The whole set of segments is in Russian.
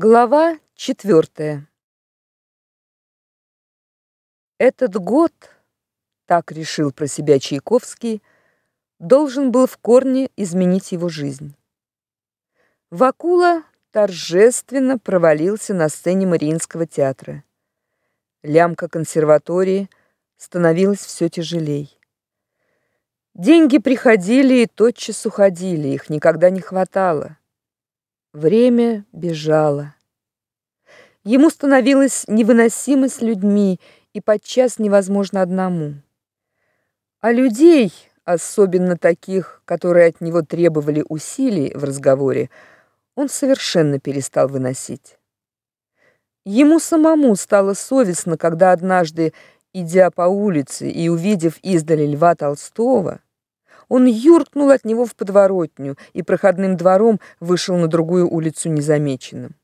Глава четвертая. Этот год, так решил про себя Чайковский, должен был в корне изменить его жизнь. Вакула торжественно провалился на сцене Мариинского театра. Лямка консерватории становилась все тяжелей. Деньги приходили и тотчас уходили, их никогда не хватало. Время бежало. Ему становилось невыносимо с людьми и подчас невозможно одному. А людей, особенно таких, которые от него требовали усилий в разговоре, он совершенно перестал выносить. Ему самому стало совестно, когда однажды, идя по улице и увидев издали Льва Толстого, он юркнул от него в подворотню и проходным двором вышел на другую улицу незамеченным.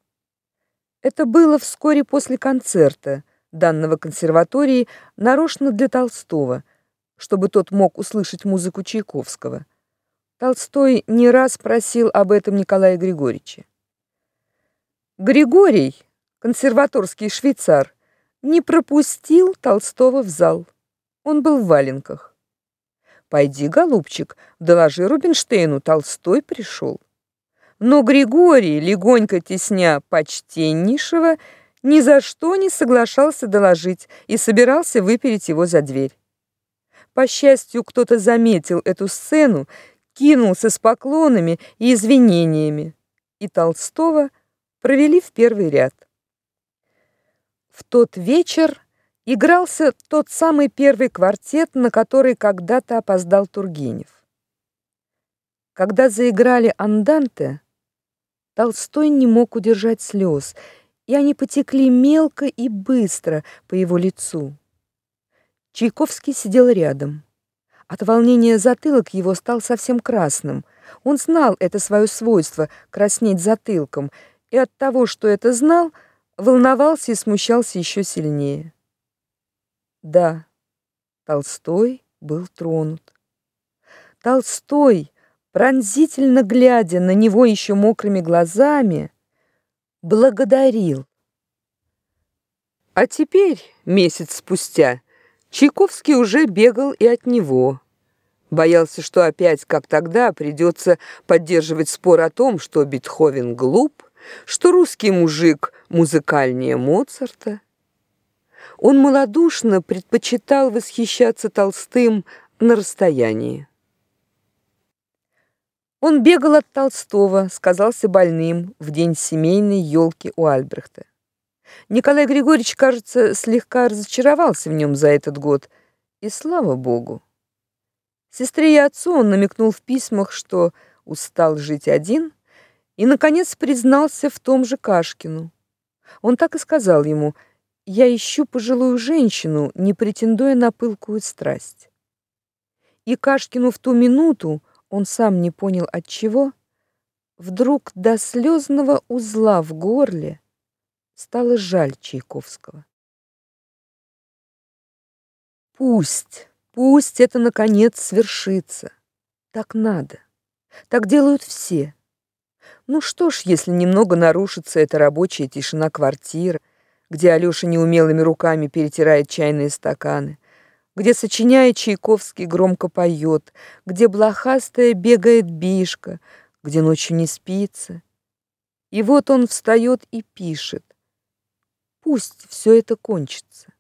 Это было вскоре после концерта, данного консерватории нарочно для Толстого, чтобы тот мог услышать музыку Чайковского. Толстой не раз просил об этом Николая Григорьевича. Григорий, консерваторский швейцар, не пропустил Толстого в зал. Он был в валенках. Пойди, голубчик, доложи Рубинштейну, Толстой пришел. Но Григорий, легонько тесня почтеннейшего, ни за что не соглашался доложить и собирался выпереть его за дверь. По счастью, кто-то заметил эту сцену, кинулся с поклонами и извинениями, и Толстого провели в первый ряд. В тот вечер игрался тот самый первый квартет, на который когда-то опоздал Тургенев. Когда заиграли анданте, Толстой не мог удержать слез, и они потекли мелко и быстро по его лицу. Чайковский сидел рядом. От волнения затылок его стал совсем красным. Он знал это свое свойство краснеть затылком, и от того, что это знал, волновался и смущался еще сильнее. Да, Толстой был тронут. Толстой, пронзительно глядя на него еще мокрыми глазами, благодарил. А теперь, месяц спустя, Чайковский уже бегал и от него. Боялся, что опять, как тогда, придется поддерживать спор о том, что Бетховен глуп, что русский мужик музыкальнее Моцарта. Он малодушно предпочитал восхищаться Толстым на расстоянии. Он бегал от Толстого, сказался больным в день семейной елки у Альбрехта. Николай Григорьевич, кажется, слегка разочаровался в нем за этот год, и слава богу. Сестре и отцу он намекнул в письмах, что устал жить один, и наконец признался в том же Кашкину. Он так и сказал ему: я ищу пожилую женщину, не претендуя на пылкую страсть. И Кашкину в ту минуту, он сам не понял от чего, вдруг до слезного узла в горле стало жаль Чайковского. Пусть, пусть это наконец свершится. Так надо. Так делают все. Ну что ж, если немного нарушится эта рабочая тишина квартиры, где Алёша неумелыми руками перетирает чайные стаканы, где, сочиняя Чайковский, громко поет, где блохастая бегает бишка, где ночью не спится. И вот он встает и пишет. Пусть все это кончится.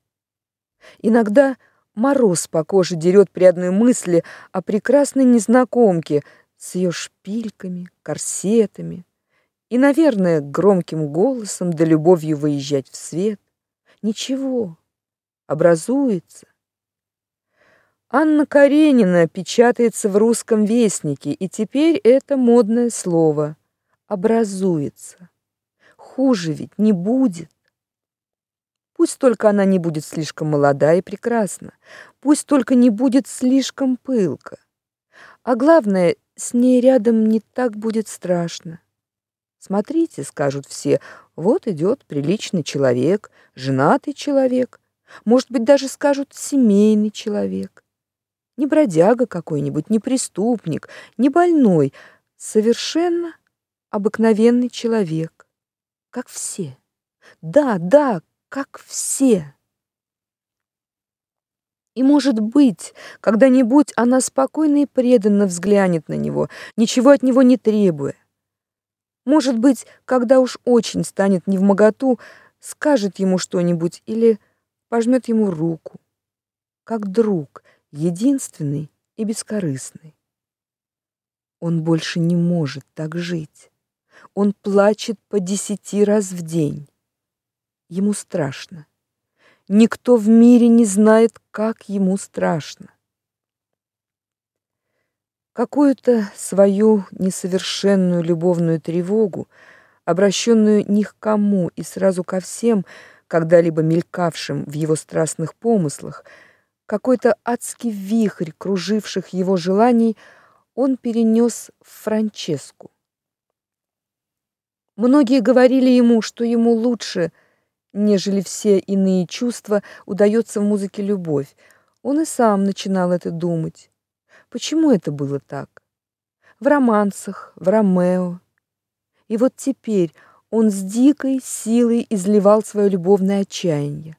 Иногда мороз по коже дерет при одной мысли о прекрасной незнакомке с ее шпильками, корсетами, и, наверное, громким голосом да любовью выезжать в свет. Ничего, образуется. Анна Каренина печатается в русском вестнике, и теперь это модное слово образуется. Хуже ведь не будет. Пусть только она не будет слишком молода и прекрасна, пусть только не будет слишком пылка. А главное, с ней рядом не так будет страшно. Смотрите, скажут все, вот идет приличный человек, женатый человек, может быть, даже скажут семейный человек. Не бродяга какой-нибудь, не преступник, не больной, совершенно обыкновенный человек, как все. Да, да, как все. И, может быть, когда-нибудь она спокойно и преданно взглянет на него, ничего от него не требуя. Может быть, когда уж очень станет невмоготу, скажет ему что-нибудь или пожмет ему руку, как друг, единственный и бескорыстный. Он больше не может так жить. Он плачет по десяти раз в день. Ему страшно. Никто в мире не знает, как ему страшно. Какую-то свою несовершенную любовную тревогу, обращенную ни к кому и сразу ко всем, когда-либо мелькавшим в его страстных помыслах, какой-то адский вихрь круживших его желаний он перенес в Франческу. Многие говорили ему, что ему лучше, нежели все иные чувства, удается в музыке любовь. Он и сам начинал это думать. Почему это было так? В романсах, в Ромео. И вот теперь он с дикой силой изливал свое любовное отчаяние.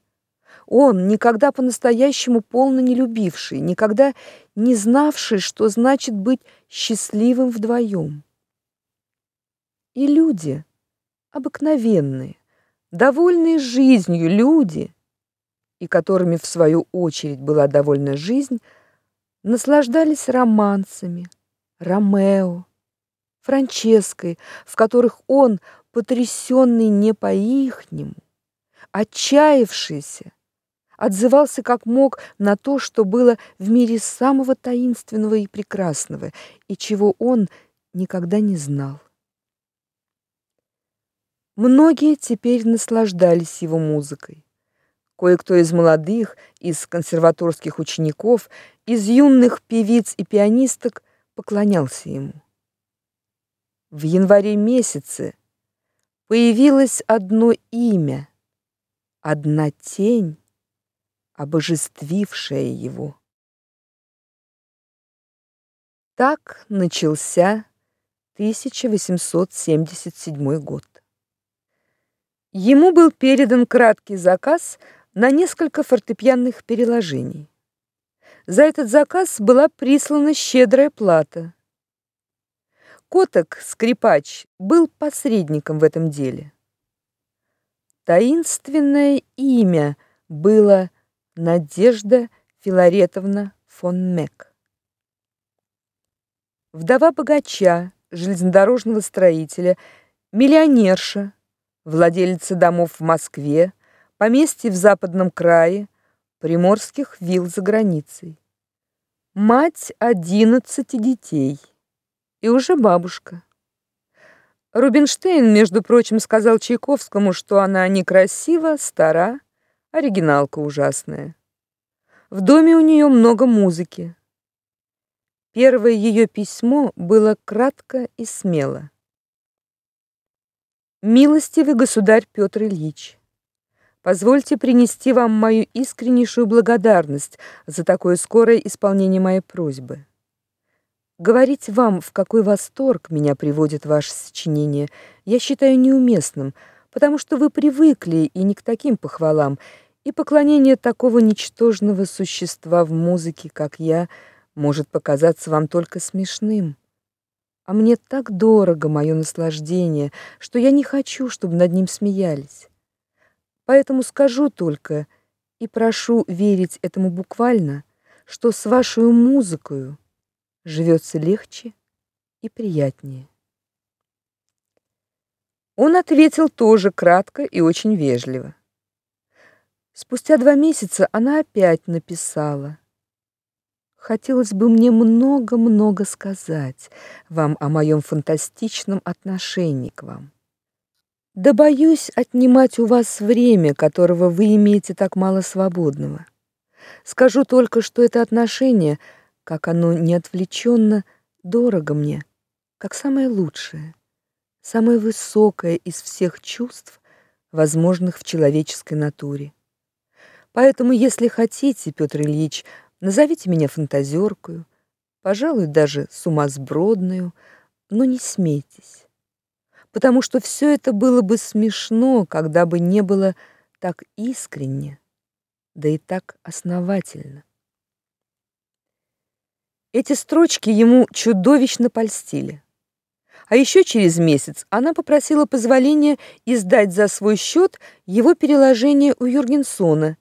Он, никогда по-настоящему полно не любивший, никогда не знавший, что значит быть счастливым вдвоем. И люди, обыкновенные, довольные жизнью люди, и которыми в свою очередь была довольна жизнь, наслаждались романсами, Ромео, Франческой, в которых он, потрясенный не по-ихнему, отчаявшийся, отзывался как мог на то, что было в мире самого таинственного и прекрасного, и чего он никогда не знал. Многие теперь наслаждались его музыкой. Кое-кто из молодых, из консерваторских учеников, из юных певиц и пианисток поклонялся ему. В январе месяце появилось одно имя, одна тень, обожествившая его. Так начался 1877 год. Ему был передан краткий заказ на несколько фортепианных переложений. За этот заказ была прислана щедрая плата. Коток, скрипач, был посредником в этом деле. Таинственное имя было Надежда Филаретовна фон Мек. Вдова богача, железнодорожного строителя, миллионерша, владельца домов в Москве, поместья в западном крае, приморских вилл за границей. Мать одиннадцати детей и уже бабушка. Рубинштейн, между прочим, сказал Чайковскому, что она некрасива, стара, оригиналка ужасная. В доме у нее много музыки. Первое ее письмо было кратко и смело. Милостивый государь Петр Ильич, позвольте принести вам мою искреннейшую благодарность за такое скорое исполнение моей просьбы. Говорить вам, в какой восторг меня приводит ваше сочинение, я считаю неуместным, потому что вы привыкли и не к таким похвалам, и поклонение такого ничтожного существа в музыке, как я, может показаться вам только смешным. А мне так дорого мое наслаждение, что я не хочу, чтобы над ним смеялись. Поэтому скажу только и прошу верить этому буквально, что с вашей музыкой живется легче и приятнее. Он ответил тоже кратко и очень вежливо. Спустя два месяца она опять написала: Хотелось бы мне много-много сказать вам о моем фантастичном отношении к вам. Да боюсь отнимать у вас время, которого вы имеете так мало свободного. Скажу только, что это отношение, как оно не отвлеченно, дорого мне, как самое лучшее, самое высокое из всех чувств, возможных в человеческой натуре. Поэтому, если хотите, Петр Ильич, Назовите меня фантазеркою, пожалуй, даже сумасбродную, но не смейтесь. Потому что все это было бы смешно, когда бы не было так искренне, да и так основательно. Эти строчки ему чудовищно польстили. А еще через месяц она попросила позволения издать за свой счет его переложение у Юргенсона.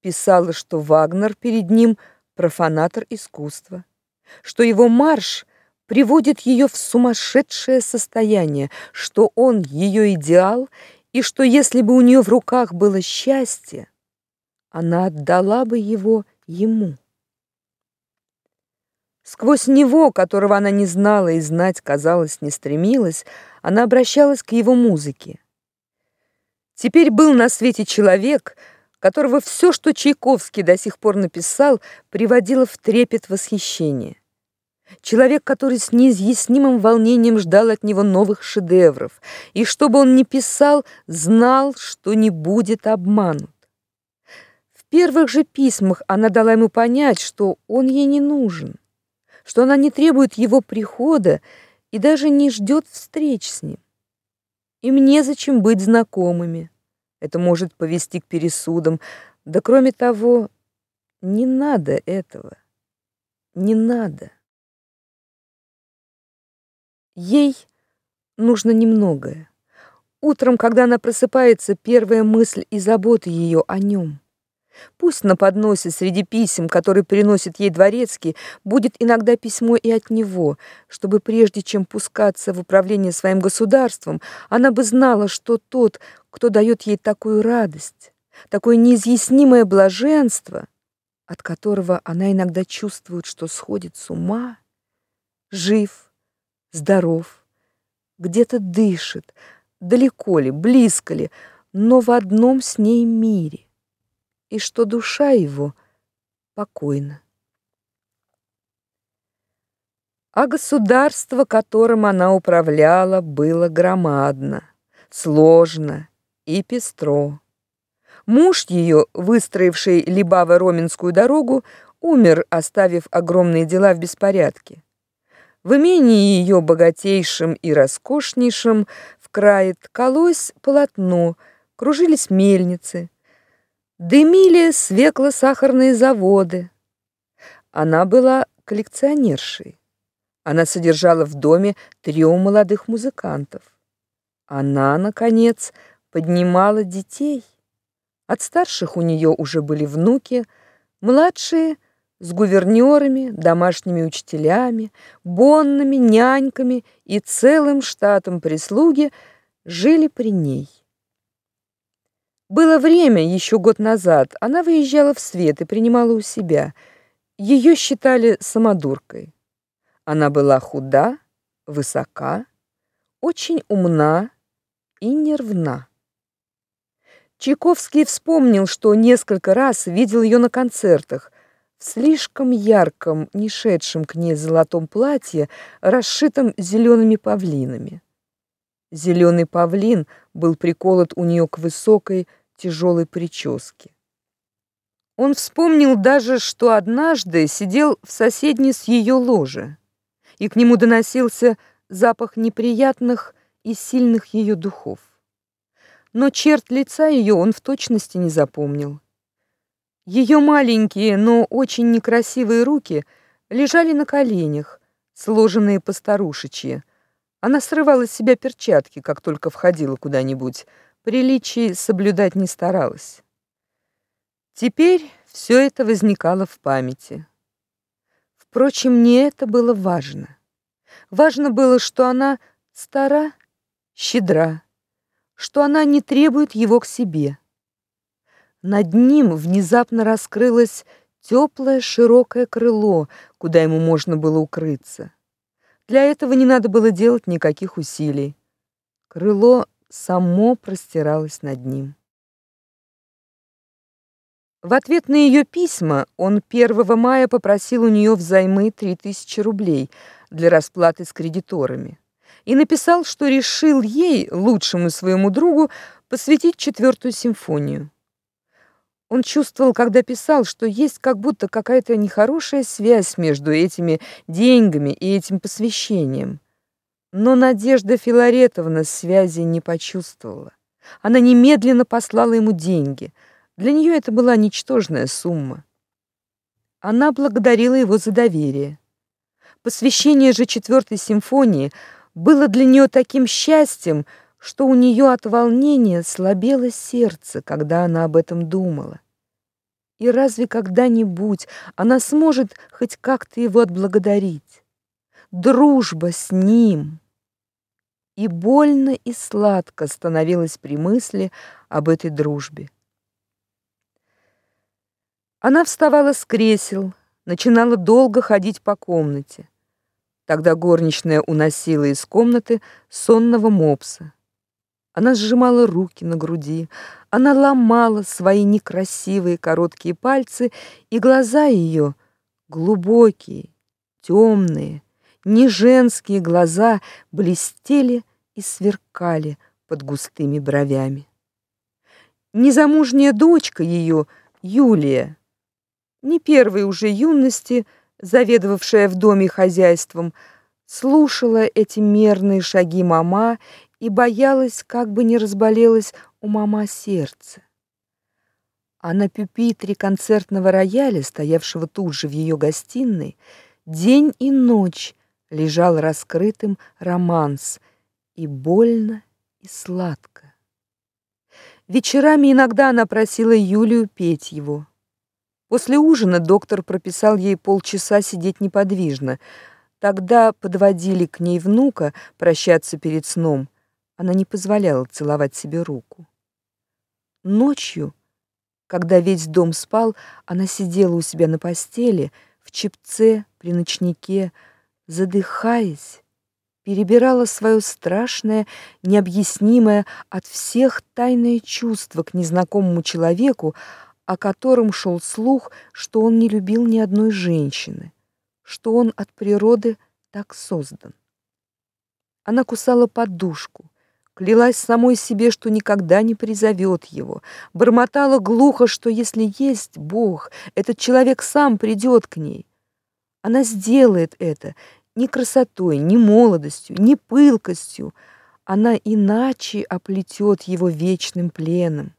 Писала, что Вагнер перед ним профанатор искусства, что его марш приводит ее в сумасшедшее состояние, что он ее идеал, и что если бы у нее в руках было счастье, она отдала бы его ему. Сквозь него, которого она не знала и знать, казалось, не стремилась, она обращалась к его музыке. Теперь был на свете человек, которого все, что Чайковский до сих пор написал, приводило в трепет восхищения. Человек, который с неизъяснимым волнением ждал от него новых шедевров, и что бы он ни писал, знал, что не будет обманут. В первых же письмах она дала ему понять, что он ей не нужен что она не требует его прихода и даже не ждет встреч с ним. Им незачем быть знакомыми. Это может повести к пересудам. Да кроме того, не надо этого. Не надо. Ей нужно немногое. Утром, когда она просыпается, первая мысль и забота ее о нем. Пусть на подносе среди писем, которые приносит ей дворецкий, будет иногда письмо и от него, чтобы прежде чем пускаться в управление своим государством, она бы знала, что тот, кто дает ей такую радость, такое неизъяснимое блаженство, от которого она иногда чувствует, что сходит с ума, жив, здоров, где-то дышит, далеко ли, близко ли, но в одном с ней мире и что душа его покойна. А государство, которым она управляла, было громадно, сложно и пестро. Муж ее, выстроивший Либаво-Роменскую дорогу, умер, оставив огромные дела в беспорядке. В имении ее богатейшим и роскошнейшим в крае ткалось полотно, кружились мельницы, Дымили свекло-сахарные заводы. Она была коллекционершей. Она содержала в доме трио молодых музыкантов. Она, наконец, поднимала детей. От старших у нее уже были внуки, младшие с гувернёрами, домашними учителями, бонными, няньками и целым штатом прислуги жили при ней. Было время, еще год назад, она выезжала в свет и принимала у себя. Ее считали самодуркой. Она была худа, высока, очень умна и нервна. Чайковский вспомнил, что несколько раз видел ее на концертах в слишком ярком, не шедшем к ней золотом платье, расшитом зелеными павлинами. Зеленый павлин был приколот у нее к высокой, тяжелой прическе. Он вспомнил даже, что однажды сидел в соседней с ее ложе, и к нему доносился запах неприятных и сильных ее духов. Но черт лица ее он в точности не запомнил. Ее маленькие, но очень некрасивые руки лежали на коленях, сложенные по-старушечьи. Она срывала с себя перчатки, как только входила куда-нибудь, приличий соблюдать не старалась. Теперь все это возникало в памяти. Впрочем, не это было важно. Важно было, что она стара, щедра, что она не требует его к себе. Над ним внезапно раскрылось теплое широкое крыло, куда ему можно было укрыться. Для этого не надо было делать никаких усилий. Крыло само простиралось над ним. В ответ на ее письма он 1 мая попросил у нее взаймы 3000 рублей для расплаты с кредиторами и написал, что решил ей, лучшему своему другу, посвятить четвертую симфонию. Он чувствовал, когда писал, что есть как будто какая-то нехорошая связь между этими деньгами и этим посвящением. Но Надежда Филаретовна связи не почувствовала. Она немедленно послала ему деньги. Для нее это была ничтожная сумма. Она благодарила его за доверие. Посвящение же четвертой симфонии было для нее таким счастьем, что у нее от волнения слабело сердце, когда она об этом думала. И разве когда-нибудь она сможет хоть как-то его отблагодарить? Дружба с ним. И больно и сладко становилось при мысли об этой дружбе. Она вставала с кресел, начинала долго ходить по комнате. Тогда горничная уносила из комнаты сонного мопса. Она сжимала руки на груди, она ломала свои некрасивые короткие пальцы, и глаза ее, глубокие, темные, не женские глаза, блестели и сверкали под густыми бровями. Незамужняя дочка ее, Юлия, не первой уже юности, заведовавшая в доме хозяйством, слушала эти мерные шаги мама и боялась, как бы не разболелось у мама сердце. А на пюпитре концертного рояля, стоявшего тут же в ее гостиной, день и ночь лежал раскрытым романс, и больно, и сладко. Вечерами иногда она просила Юлию петь его. После ужина доктор прописал ей полчаса сидеть неподвижно. Тогда подводили к ней внука прощаться перед сном. Она не позволяла целовать себе руку. Ночью, когда весь дом спал, она сидела у себя на постели, в чепце, при ночнике, задыхаясь, перебирала свое страшное, необъяснимое от всех тайное чувство к незнакомому человеку, о котором шел слух, что он не любил ни одной женщины, что он от природы так создан. Она кусала подушку, клялась самой себе, что никогда не призовет его, бормотала глухо, что если есть Бог, этот человек сам придет к ней. Она сделает это ни красотой, ни молодостью, ни пылкостью, она иначе оплетет его вечным пленом.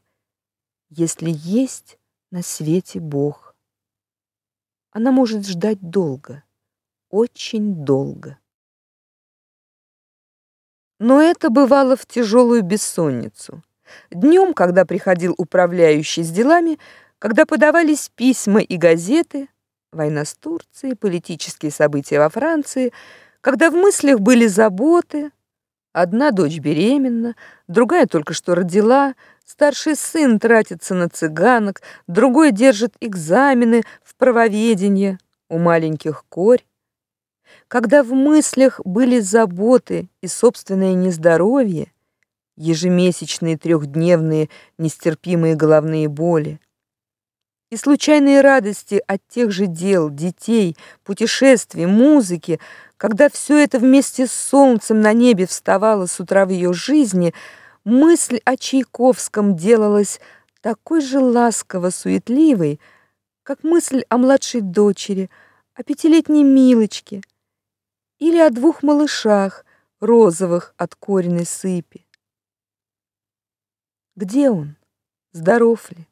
Если есть на свете Бог. Она может ждать долго, очень долго. Но это бывало в тяжелую бессонницу. Днем, когда приходил управляющий с делами, когда подавались письма и газеты, война с Турцией, политические события во Франции, когда в мыслях были заботы, одна дочь беременна, другая только что родила, Старший сын тратится на цыганок, другой держит экзамены в правоведении у маленьких корь. Когда в мыслях были заботы и собственное нездоровье, ежемесячные трехдневные нестерпимые головные боли, и случайные радости от тех же дел, детей, путешествий, музыки, когда все это вместе с солнцем на небе вставало с утра в ее жизни – мысль о Чайковском делалась такой же ласково-суетливой, как мысль о младшей дочери, о пятилетней Милочке или о двух малышах, розовых от коренной сыпи. Где он? Здоров ли?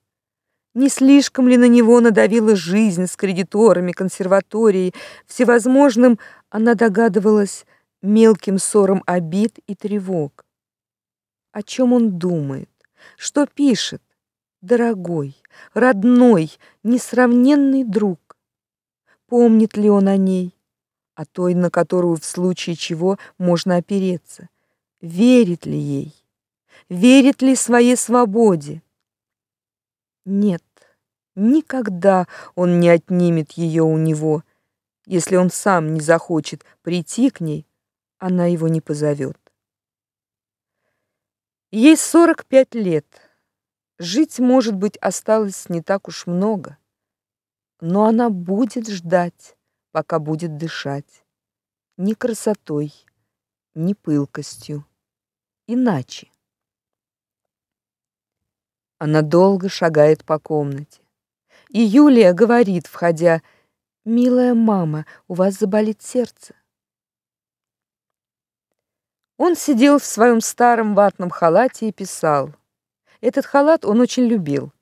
Не слишком ли на него надавила жизнь с кредиторами, консерваторией, всевозможным, она догадывалась, мелким ссором обид и тревог? о чем он думает, что пишет. Дорогой, родной, несравненный друг. Помнит ли он о ней, о той, на которую в случае чего можно опереться? Верит ли ей? Верит ли своей свободе? Нет, никогда он не отнимет ее у него. Если он сам не захочет прийти к ней, она его не позовет. Ей 45 лет. Жить, может быть, осталось не так уж много. Но она будет ждать, пока будет дышать. Ни красотой, ни пылкостью. Иначе. Она долго шагает по комнате. И Юлия говорит, входя, «Милая мама, у вас заболит сердце». Он сидел в своем старом ватном халате и писал. Этот халат он очень любил.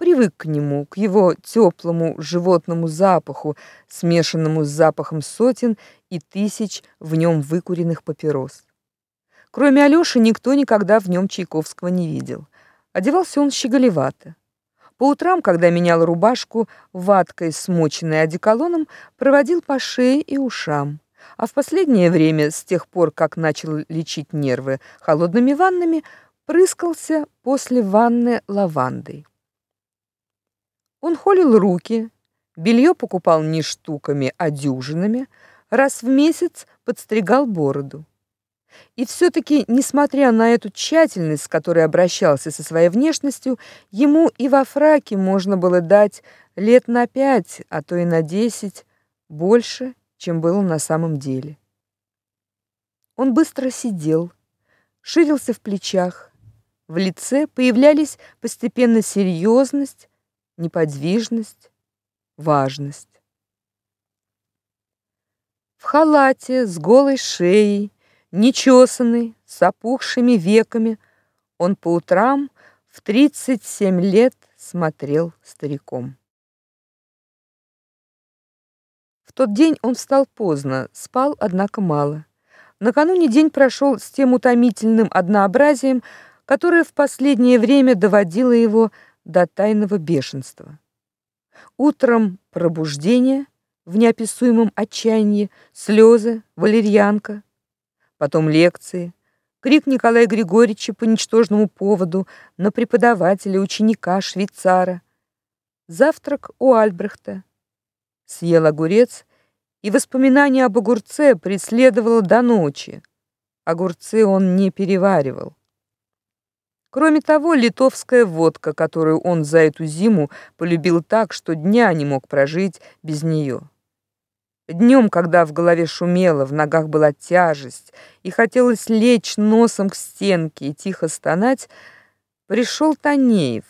Привык к нему, к его теплому животному запаху, смешанному с запахом сотен и тысяч в нем выкуренных папирос. Кроме Алёши никто никогда в нем Чайковского не видел. Одевался он щеголевато. По утрам, когда менял рубашку ваткой, смоченной одеколоном, проводил по шее и ушам а в последнее время, с тех пор, как начал лечить нервы холодными ваннами, прыскался после ванны лавандой. Он холил руки, белье покупал не штуками, а дюжинами, раз в месяц подстригал бороду. И все таки несмотря на эту тщательность, с которой обращался со своей внешностью, ему и во фраке можно было дать лет на пять, а то и на десять больше чем было на самом деле. Он быстро сидел, ширился в плечах, в лице появлялись постепенно серьезность, неподвижность, важность. В халате с голой шеей, нечесанный, с опухшими веками, он по утрам в 37 лет смотрел стариком. В тот день он встал поздно, спал, однако, мало. Накануне день прошел с тем утомительным однообразием, которое в последнее время доводило его до тайного бешенства. Утром пробуждение в неописуемом отчаянии, слезы, валерьянка, потом лекции, крик Николая Григорьевича по ничтожному поводу на преподавателя, ученика, швейцара, завтрак у Альбрехта, съел огурец, и воспоминание об огурце преследовало до ночи. Огурцы он не переваривал. Кроме того, литовская водка, которую он за эту зиму полюбил так, что дня не мог прожить без нее. Днем, когда в голове шумело, в ногах была тяжесть, и хотелось лечь носом к стенке и тихо стонать, пришел Танеев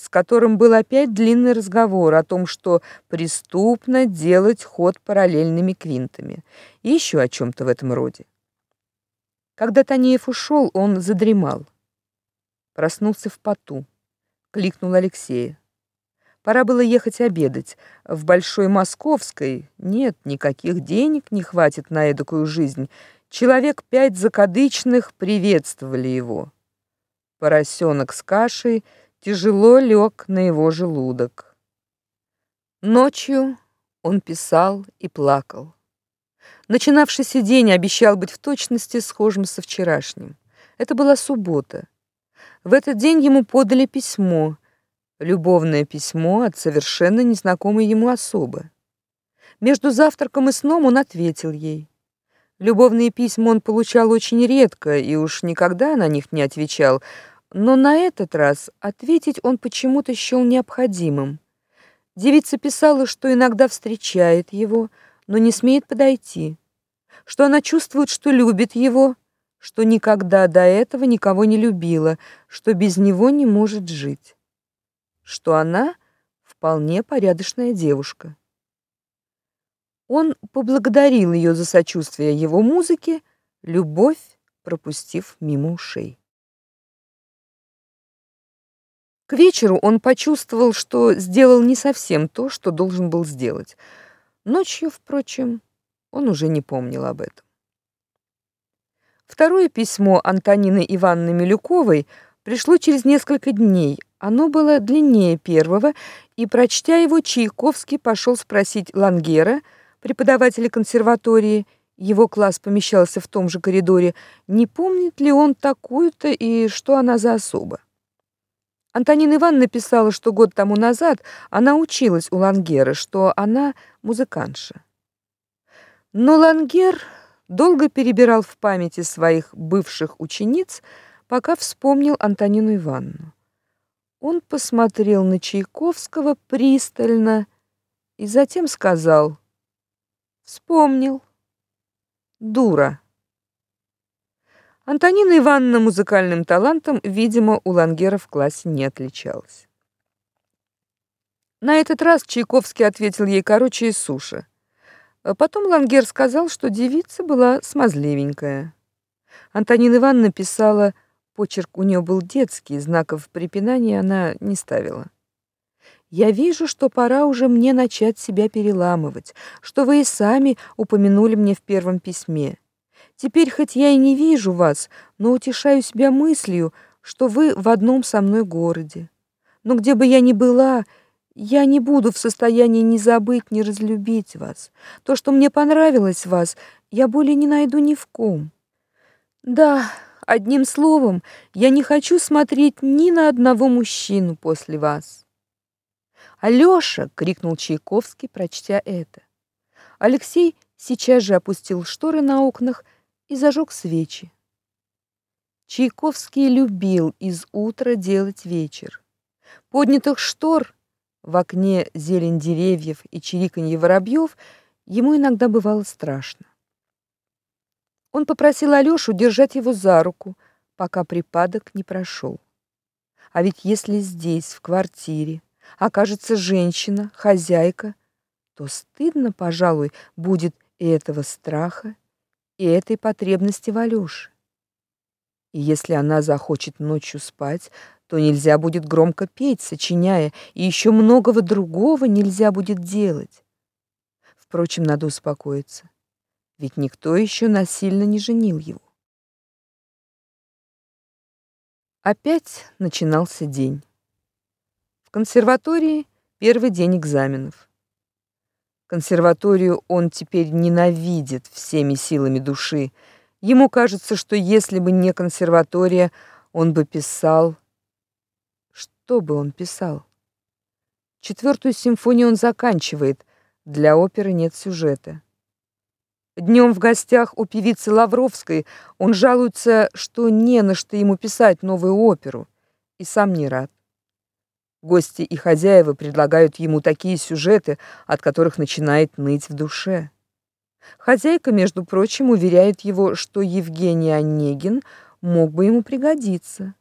с которым был опять длинный разговор о том, что преступно делать ход параллельными квинтами, и еще о чем то в этом роде. Когда Танеев ушел, он задремал. Проснулся в поту. Кликнул Алексея. Пора было ехать обедать. В Большой Московской нет никаких денег, не хватит на эдакую жизнь. Человек пять закадычных приветствовали его. Поросенок с кашей — тяжело лег на его желудок. Ночью он писал и плакал. Начинавшийся день обещал быть в точности схожим со вчерашним. Это была суббота. В этот день ему подали письмо, любовное письмо от совершенно незнакомой ему особы. Между завтраком и сном он ответил ей. Любовные письма он получал очень редко и уж никогда на них не отвечал, но на этот раз ответить он почему-то счел необходимым. Девица писала, что иногда встречает его, но не смеет подойти, что она чувствует, что любит его, что никогда до этого никого не любила, что без него не может жить, что она вполне порядочная девушка. Он поблагодарил ее за сочувствие его музыке, любовь пропустив мимо ушей. К вечеру он почувствовал, что сделал не совсем то, что должен был сделать. Ночью, впрочем, он уже не помнил об этом. Второе письмо Антонины Ивановны Милюковой пришло через несколько дней. Оно было длиннее первого, и прочтя его, Чайковский пошел спросить Лангера, преподавателя консерватории, его класс помещался в том же коридоре, не помнит ли он такую-то и что она за особа. Антонина Ивановна написала, что год тому назад она училась у Лангера, что она музыкантша. Но Лангер долго перебирал в памяти своих бывших учениц, пока вспомнил Антонину Ивановну. Он посмотрел на Чайковского пристально и затем сказал: "Вспомнил. Дура". Антонина Ивановна музыкальным талантом, видимо, у Лангера в классе не отличалась. На этот раз Чайковский ответил ей короче и суше. Потом Лангер сказал, что девица была смазливенькая. Антонина Ивановна писала, почерк у нее был детский, знаков препинания она не ставила. Я вижу, что пора уже мне начать себя переламывать, что вы и сами упомянули мне в первом письме. Теперь хоть я и не вижу вас, но утешаю себя мыслью, что вы в одном со мной городе. Но где бы я ни была, я не буду в состоянии ни забыть, ни разлюбить вас. То, что мне понравилось вас, я более не найду ни в ком. Да, одним словом, я не хочу смотреть ни на одного мужчину после вас. Алёша, крикнул Чайковский, прочтя это. Алексей сейчас же опустил шторы на окнах и зажег свечи. Чайковский любил из утра делать вечер. Поднятых штор в окне зелень деревьев и чириканье воробьев ему иногда бывало страшно. Он попросил Алёшу держать его за руку, пока припадок не прошел. А ведь если здесь, в квартире, окажется женщина, хозяйка, то стыдно, пожалуй, будет и этого страха, и этой потребности в Алёше. И если она захочет ночью спать, то нельзя будет громко петь, сочиняя, и еще многого другого нельзя будет делать. Впрочем, надо успокоиться, ведь никто еще насильно не женил его. Опять начинался день. В консерватории первый день экзаменов. Консерваторию он теперь ненавидит всеми силами души. Ему кажется, что если бы не консерватория, он бы писал что бы он писал? Четвертую симфонию он заканчивает. Для оперы нет сюжета. Днем в гостях у певицы Лавровской он жалуется, что не на что ему писать новую оперу, и сам не рад. Гости и хозяева предлагают ему такие сюжеты, от которых начинает ныть в душе. Хозяйка, между прочим, уверяет его, что Евгений Онегин мог бы ему пригодиться.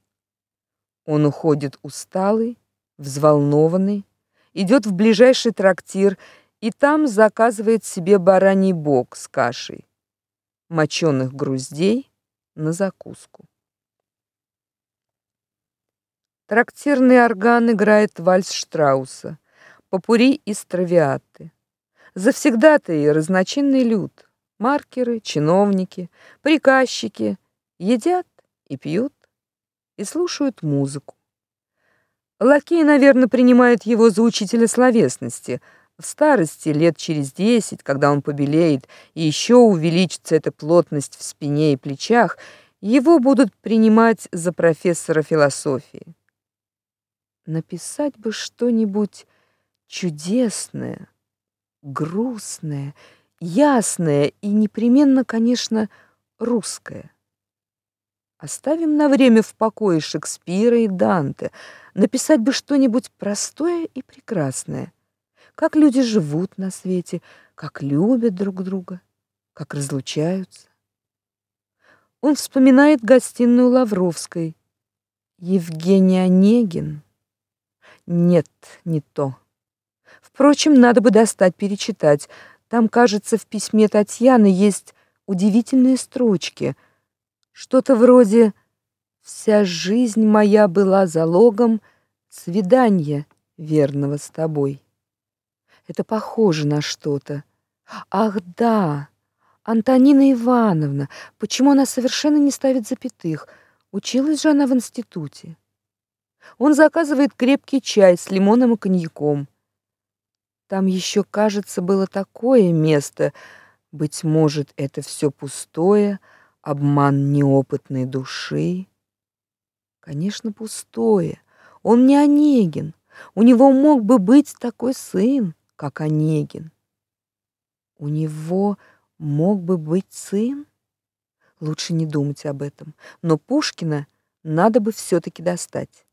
Он уходит усталый, взволнованный, идет в ближайший трактир и там заказывает себе бараний бок с кашей, моченых груздей на закуску. Трактирный орган играет вальс Штрауса, попури из травиаты. Завсегдатаи разночинный люд, маркеры, чиновники, приказчики едят и пьют и слушают музыку. Лакей, наверное, принимает его за учителя словесности. В старости, лет через десять, когда он побелеет и еще увеличится эта плотность в спине и плечах, его будут принимать за профессора философии. Написать бы что-нибудь чудесное, грустное, ясное и непременно, конечно, русское. Оставим на время в покое Шекспира и Данте. Написать бы что-нибудь простое и прекрасное. Как люди живут на свете, как любят друг друга, как разлучаются. Он вспоминает гостиную Лавровской. Евгений Онегин. Нет, не то. Впрочем, надо бы достать перечитать. Там, кажется, в письме Татьяны есть удивительные строчки — что-то вроде «Вся жизнь моя была залогом свидания верного с тобой». Это похоже на что-то. Ах, да, Антонина Ивановна, почему она совершенно не ставит запятых? Училась же она в институте. Он заказывает крепкий чай с лимоном и коньяком. Там еще, кажется, было такое место, быть может, это все пустое, обман неопытной души. Конечно, пустое. Он не Онегин. У него мог бы быть такой сын, как Онегин. У него мог бы быть сын? Лучше не думать об этом. Но Пушкина надо бы все таки достать.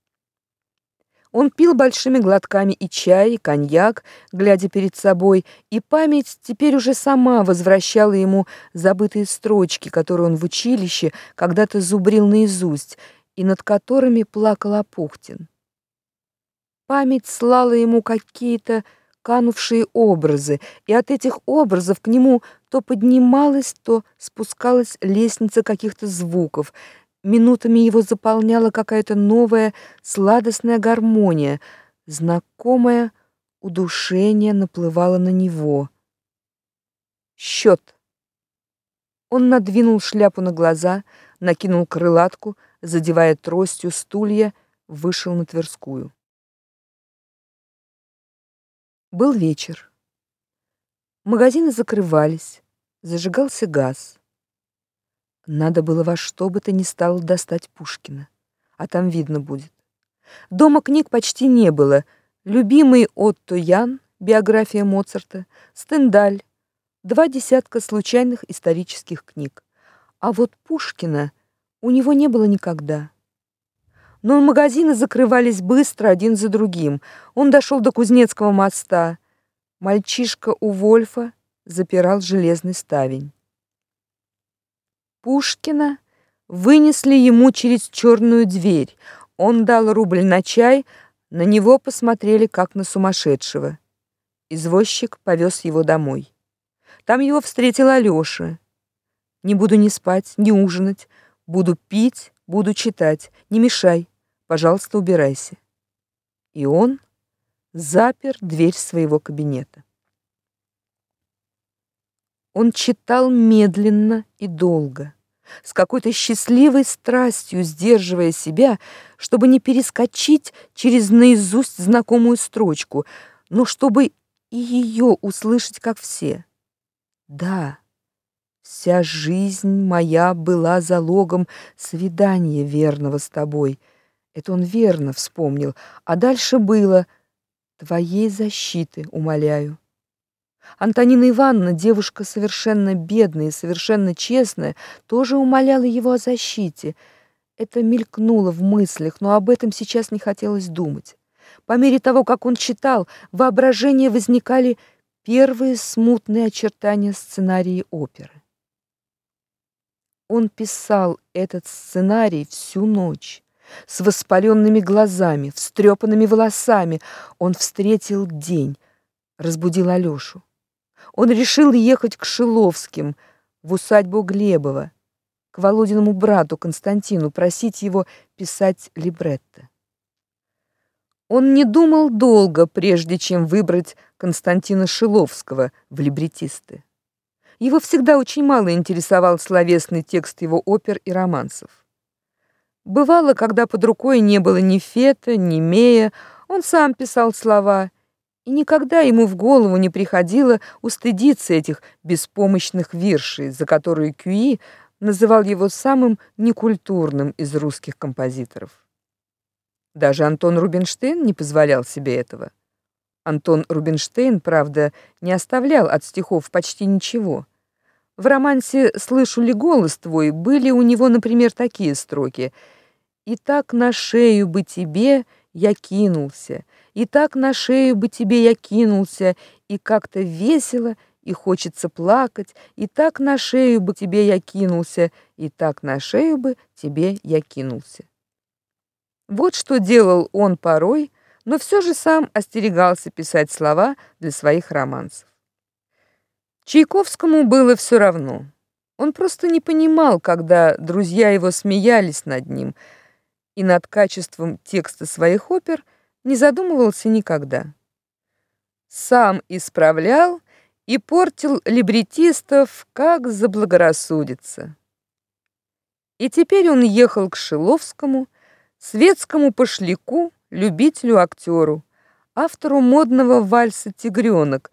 Он пил большими глотками и чай, и коньяк, глядя перед собой, и память теперь уже сама возвращала ему забытые строчки, которые он в училище когда-то зубрил наизусть и над которыми плакал Апухтин. Память слала ему какие-то канувшие образы, и от этих образов к нему то поднималась, то спускалась лестница каких-то звуков. Минутами его заполняла какая-то новая сладостная гармония, знакомое удушение наплывало на него. Счет. Он надвинул шляпу на глаза, накинул крылатку, задевая тростью стулья, вышел на Тверскую. Был вечер. Магазины закрывались, зажигался газ. Надо было во что бы то ни стало достать Пушкина, а там видно будет. Дома книг почти не было. Любимый Отто Ян, биография Моцарта, Стендаль, два десятка случайных исторических книг. А вот Пушкина у него не было никогда. Но магазины закрывались быстро один за другим. Он дошел до Кузнецкого моста. Мальчишка у Вольфа запирал железный ставень. Пушкина вынесли ему через черную дверь. Он дал рубль на чай, на него посмотрели как на сумасшедшего. Извозчик повез его домой. Там его встретил Алёша. Не буду ни спать, ни ужинать, буду пить, буду читать. Не мешай. Пожалуйста, убирайся. И он запер дверь своего кабинета. Он читал медленно и долго, с какой-то счастливой страстью сдерживая себя, чтобы не перескочить через наизусть знакомую строчку, но чтобы и ее услышать, как все. Да, вся жизнь моя была залогом свидания верного с тобой — это он верно вспомнил. А дальше было «Твоей защиты, умоляю». Антонина Ивановна, девушка совершенно бедная и совершенно честная, тоже умоляла его о защите. Это мелькнуло в мыслях, но об этом сейчас не хотелось думать. По мере того, как он читал, в воображении возникали первые смутные очертания сценария оперы. Он писал этот сценарий всю ночь. С воспаленными глазами, встрепанными волосами он встретил день, разбудил Алёшу. Он решил ехать к Шиловским, в усадьбу Глебова, к Володиному брату Константину, просить его писать либретто. Он не думал долго, прежде чем выбрать Константина Шиловского в либретисты. Его всегда очень мало интересовал словесный текст его опер и романсов. Бывало, когда под рукой не было ни Фета, ни Мея, он сам писал слова, и никогда ему в голову не приходило устыдиться этих беспомощных виршей, за которые Кюи называл его самым некультурным из русских композиторов. Даже Антон Рубинштейн не позволял себе этого. Антон Рубинштейн, правда, не оставлял от стихов почти ничего. В романсе «Слышу ли голос твой» были у него, например, такие строки — и так на шею бы тебе я кинулся, и так на шею бы тебе я кинулся, и как-то весело, и хочется плакать, и так на шею бы тебе я кинулся, и так на шею бы тебе я кинулся. Вот что делал он порой, но все же сам остерегался писать слова для своих романсов. Чайковскому было все равно. Он просто не понимал, когда друзья его смеялись над ним, и над качеством текста своих опер не задумывался никогда. Сам исправлял и портил либретистов, как заблагорассудится. И теперь он ехал к Шиловскому, светскому пошляку, любителю-актеру, автору модного вальса «Тигренок»,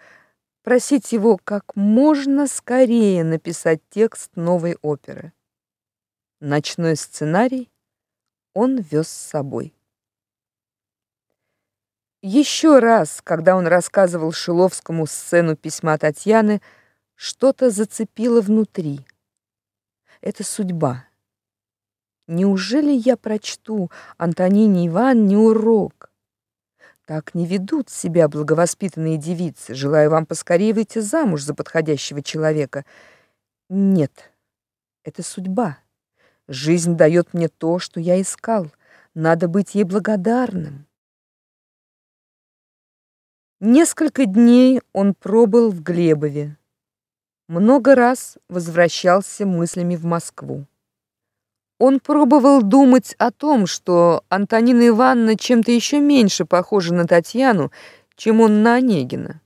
просить его как можно скорее написать текст новой оперы. Ночной сценарий он вез с собой. Еще раз, когда он рассказывал Шиловскому сцену письма Татьяны, что-то зацепило внутри. Это судьба. Неужели я прочту Антонине Ивановне урок? Так не ведут себя благовоспитанные девицы. Желаю вам поскорее выйти замуж за подходящего человека. Нет, это судьба. Жизнь дает мне то, что я искал. Надо быть ей благодарным. Несколько дней он пробыл в Глебове. Много раз возвращался мыслями в Москву. Он пробовал думать о том, что Антонина Ивановна чем-то еще меньше похожа на Татьяну, чем он на Онегина.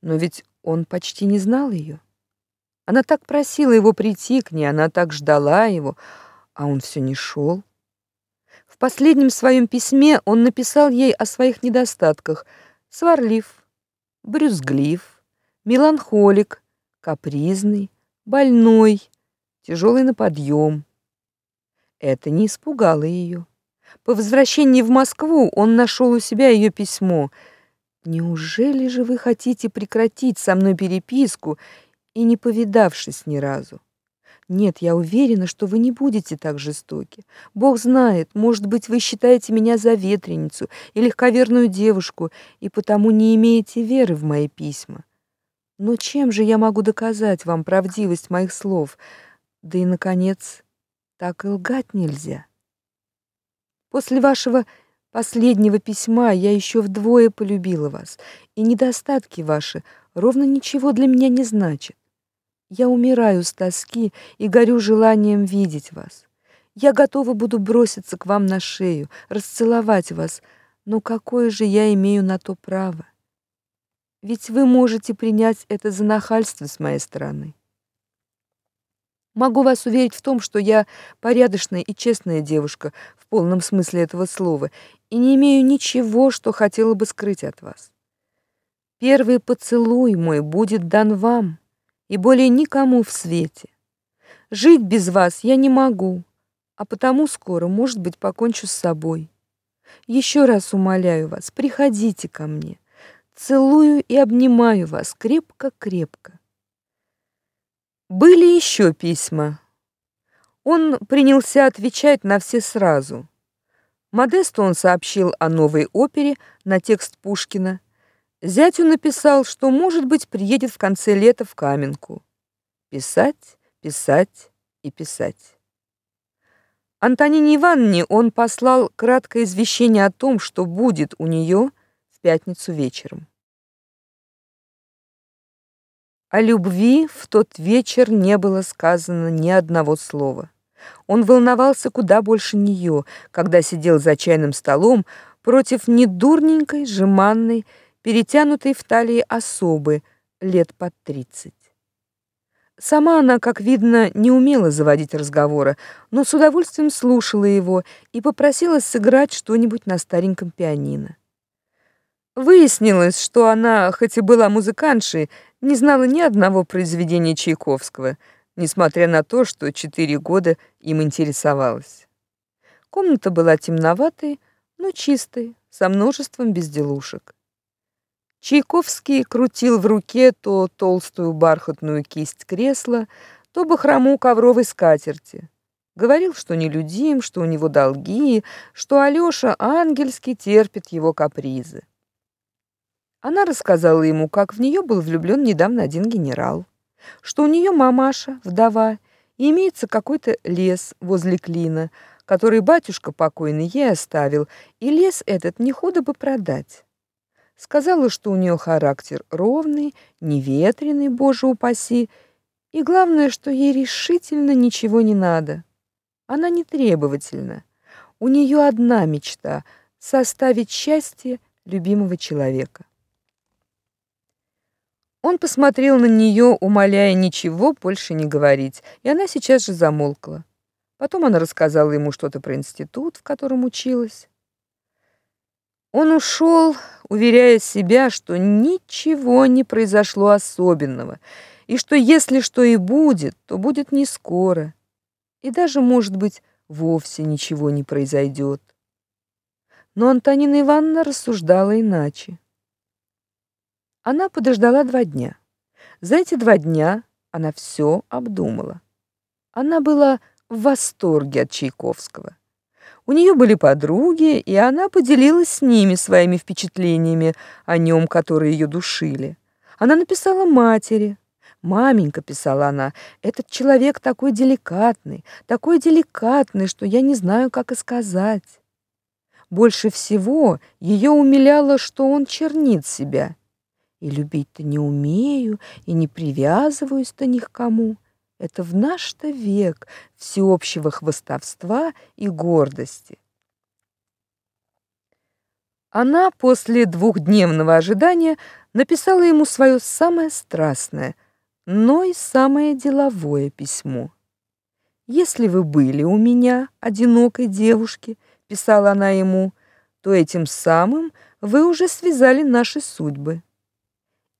Но ведь он почти не знал ее. Она так просила его прийти к ней, она так ждала его, а он все не шел. В последнем своем письме он написал ей о своих недостатках: сварлив, брюзглив, меланхолик, капризный, больной, тяжелый на подъем. Это не испугало ее. По возвращении в Москву он нашел у себя ее письмо. Неужели же вы хотите прекратить со мной переписку и не повидавшись ни разу? Нет, я уверена, что вы не будете так жестоки. Бог знает, может быть, вы считаете меня за ветреницу и легковерную девушку, и потому не имеете веры в мои письма. Но чем же я могу доказать вам правдивость моих слов? Да и наконец, так и лгать нельзя. После вашего последнего письма я еще вдвое полюбила вас, и недостатки ваши ровно ничего для меня не значат. Я умираю с тоски и горю желанием видеть вас. Я готова буду броситься к вам на шею, расцеловать вас, но какое же я имею на то право? Ведь вы можете принять это за нахальство с моей стороны. Могу вас уверить в том, что я порядочная и честная девушка в полном смысле этого слова и не имею ничего, что хотела бы скрыть от вас. Первый поцелуй мой будет дан вам и более никому в свете. Жить без вас я не могу, а потому скоро, может быть, покончу с собой. Еще раз умоляю вас, приходите ко мне. Целую и обнимаю вас крепко-крепко. Были еще письма. Он принялся отвечать на все сразу. Модесту он сообщил о новой опере на текст Пушкина Зятю написал, что, может быть, приедет в конце лета в Каменку. Писать, писать и писать. Антонине Ивановне он послал краткое извещение о том, что будет у нее в пятницу вечером. О любви в тот вечер не было сказано ни одного слова. Он волновался куда больше нее, когда сидел за чайным столом против недурненькой, жеманной, перетянутой в талии особы лет под тридцать. Сама она, как видно, не умела заводить разговоры, но с удовольствием слушала его и попросила сыграть что-нибудь на стареньком пианино. Выяснилось, что она, хоть и была музыкантшей, не знала ни одного произведения Чайковского, несмотря на то, что четыре года им интересовалась. Комната была темноватой, но чистой, со множеством безделушек. Чайковский крутил в руке то толстую бархатную кисть кресла, то бахрому ковровой скатерти. Говорил, что нелюдим, что у него долги, что Алёша ангельски терпит его капризы. Она рассказала ему, как в нее был влюблен недавно один генерал, что у нее мамаша, вдова, и имеется какой-то лес возле клина, который батюшка покойный ей оставил, и лес этот не худо бы продать. Сказала, что у нее характер ровный, неветреный, боже упаси, и главное, что ей решительно ничего не надо. Она не требовательна. У нее одна мечта составить счастье любимого человека. Он посмотрел на нее, умоляя ничего больше не говорить, и она сейчас же замолкла. Потом она рассказала ему что-то про институт, в котором училась. Он ушел, уверяя себя, что ничего не произошло особенного, и что если что и будет, то будет не скоро, и даже, может быть, вовсе ничего не произойдет. Но Антонина Ивановна рассуждала иначе. Она подождала два дня. За эти два дня она все обдумала. Она была в восторге от Чайковского. У нее были подруги, и она поделилась с ними своими впечатлениями о нем, которые ее душили. Она написала матери. «Маменька», — писала она, — «этот человек такой деликатный, такой деликатный, что я не знаю, как и сказать». Больше всего ее умиляло, что он чернит себя. И любить-то не умею, и не привязываюсь-то ни к кому. Это в наш-то век всеобщего хвастовства и гордости. Она после двухдневного ожидания написала ему свое самое страстное, но и самое деловое письмо. Если вы были у меня одинокой девушки, писала она ему, то этим самым вы уже связали наши судьбы.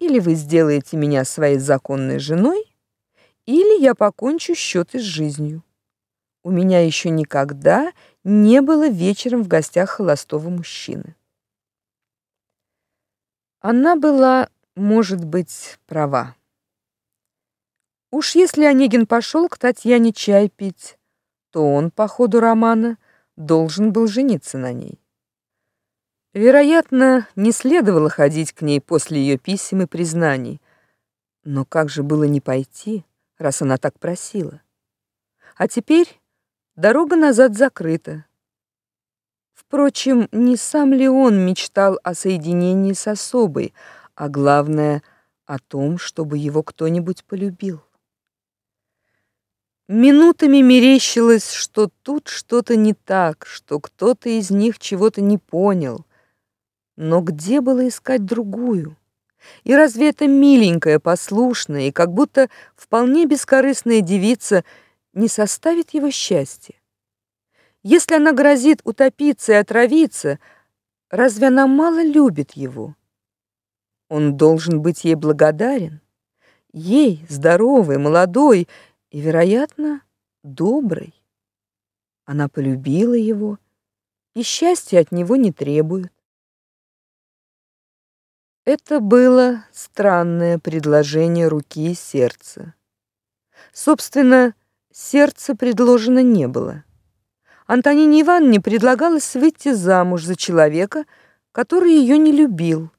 Или вы сделаете меня своей законной женой, или я покончу счеты с жизнью. У меня еще никогда не было вечером в гостях холостого мужчины. Она была, может быть, права. Уж если Онегин пошел к Татьяне чай пить, то он по ходу романа должен был жениться на ней. Вероятно, не следовало ходить к ней после ее писем и признаний. Но как же было не пойти, раз она так просила? А теперь дорога назад закрыта. Впрочем, не сам ли он мечтал о соединении с особой, а главное о том, чтобы его кто-нибудь полюбил? Минутами мерещилось, что тут что-то не так, что кто-то из них чего-то не понял. Но где было искать другую? И разве эта миленькая, послушная и как будто вполне бескорыстная девица не составит его счастья? Если она грозит утопиться и отравиться, разве она мало любит его? Он должен быть ей благодарен. Ей, здоровой, молодой и, вероятно, доброй. Она полюбила его, и счастья от него не требует. Это было странное предложение руки и сердца. Собственно, сердца предложено не было. Антонине Ивановне предлагалось выйти замуж за человека, который ее не любил,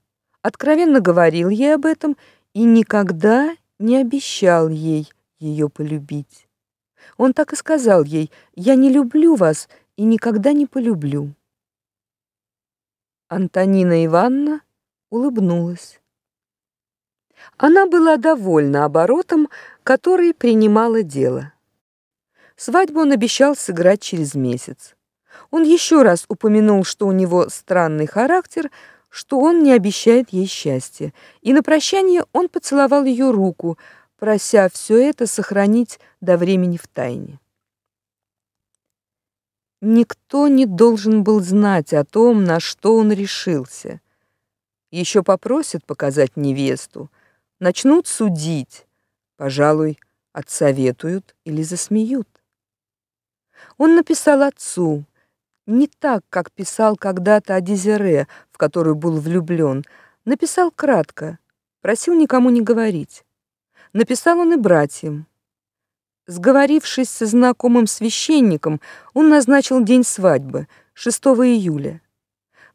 откровенно говорил ей об этом и никогда не обещал ей ее полюбить. Он так и сказал ей: "Я не люблю вас и никогда не полюблю". Антонина Ивановна улыбнулась. Она была довольна оборотом, который принимало дело. Свадьбу он обещал сыграть через месяц. Он еще раз упомянул, что у него странный характер, что он не обещает ей счастья. И на прощание он поцеловал ее руку, прося все это сохранить до времени в тайне. Никто не должен был знать о том, на что он решился. Еще попросят показать невесту, начнут судить, пожалуй, отсоветуют или засмеют. Он написал отцу, не так, как писал когда-то о Дезире, в которую был влюблен, написал кратко, просил никому не говорить. Написал он и братьям. Сговорившись со знакомым священником, он назначил день свадьбы, 6 июля.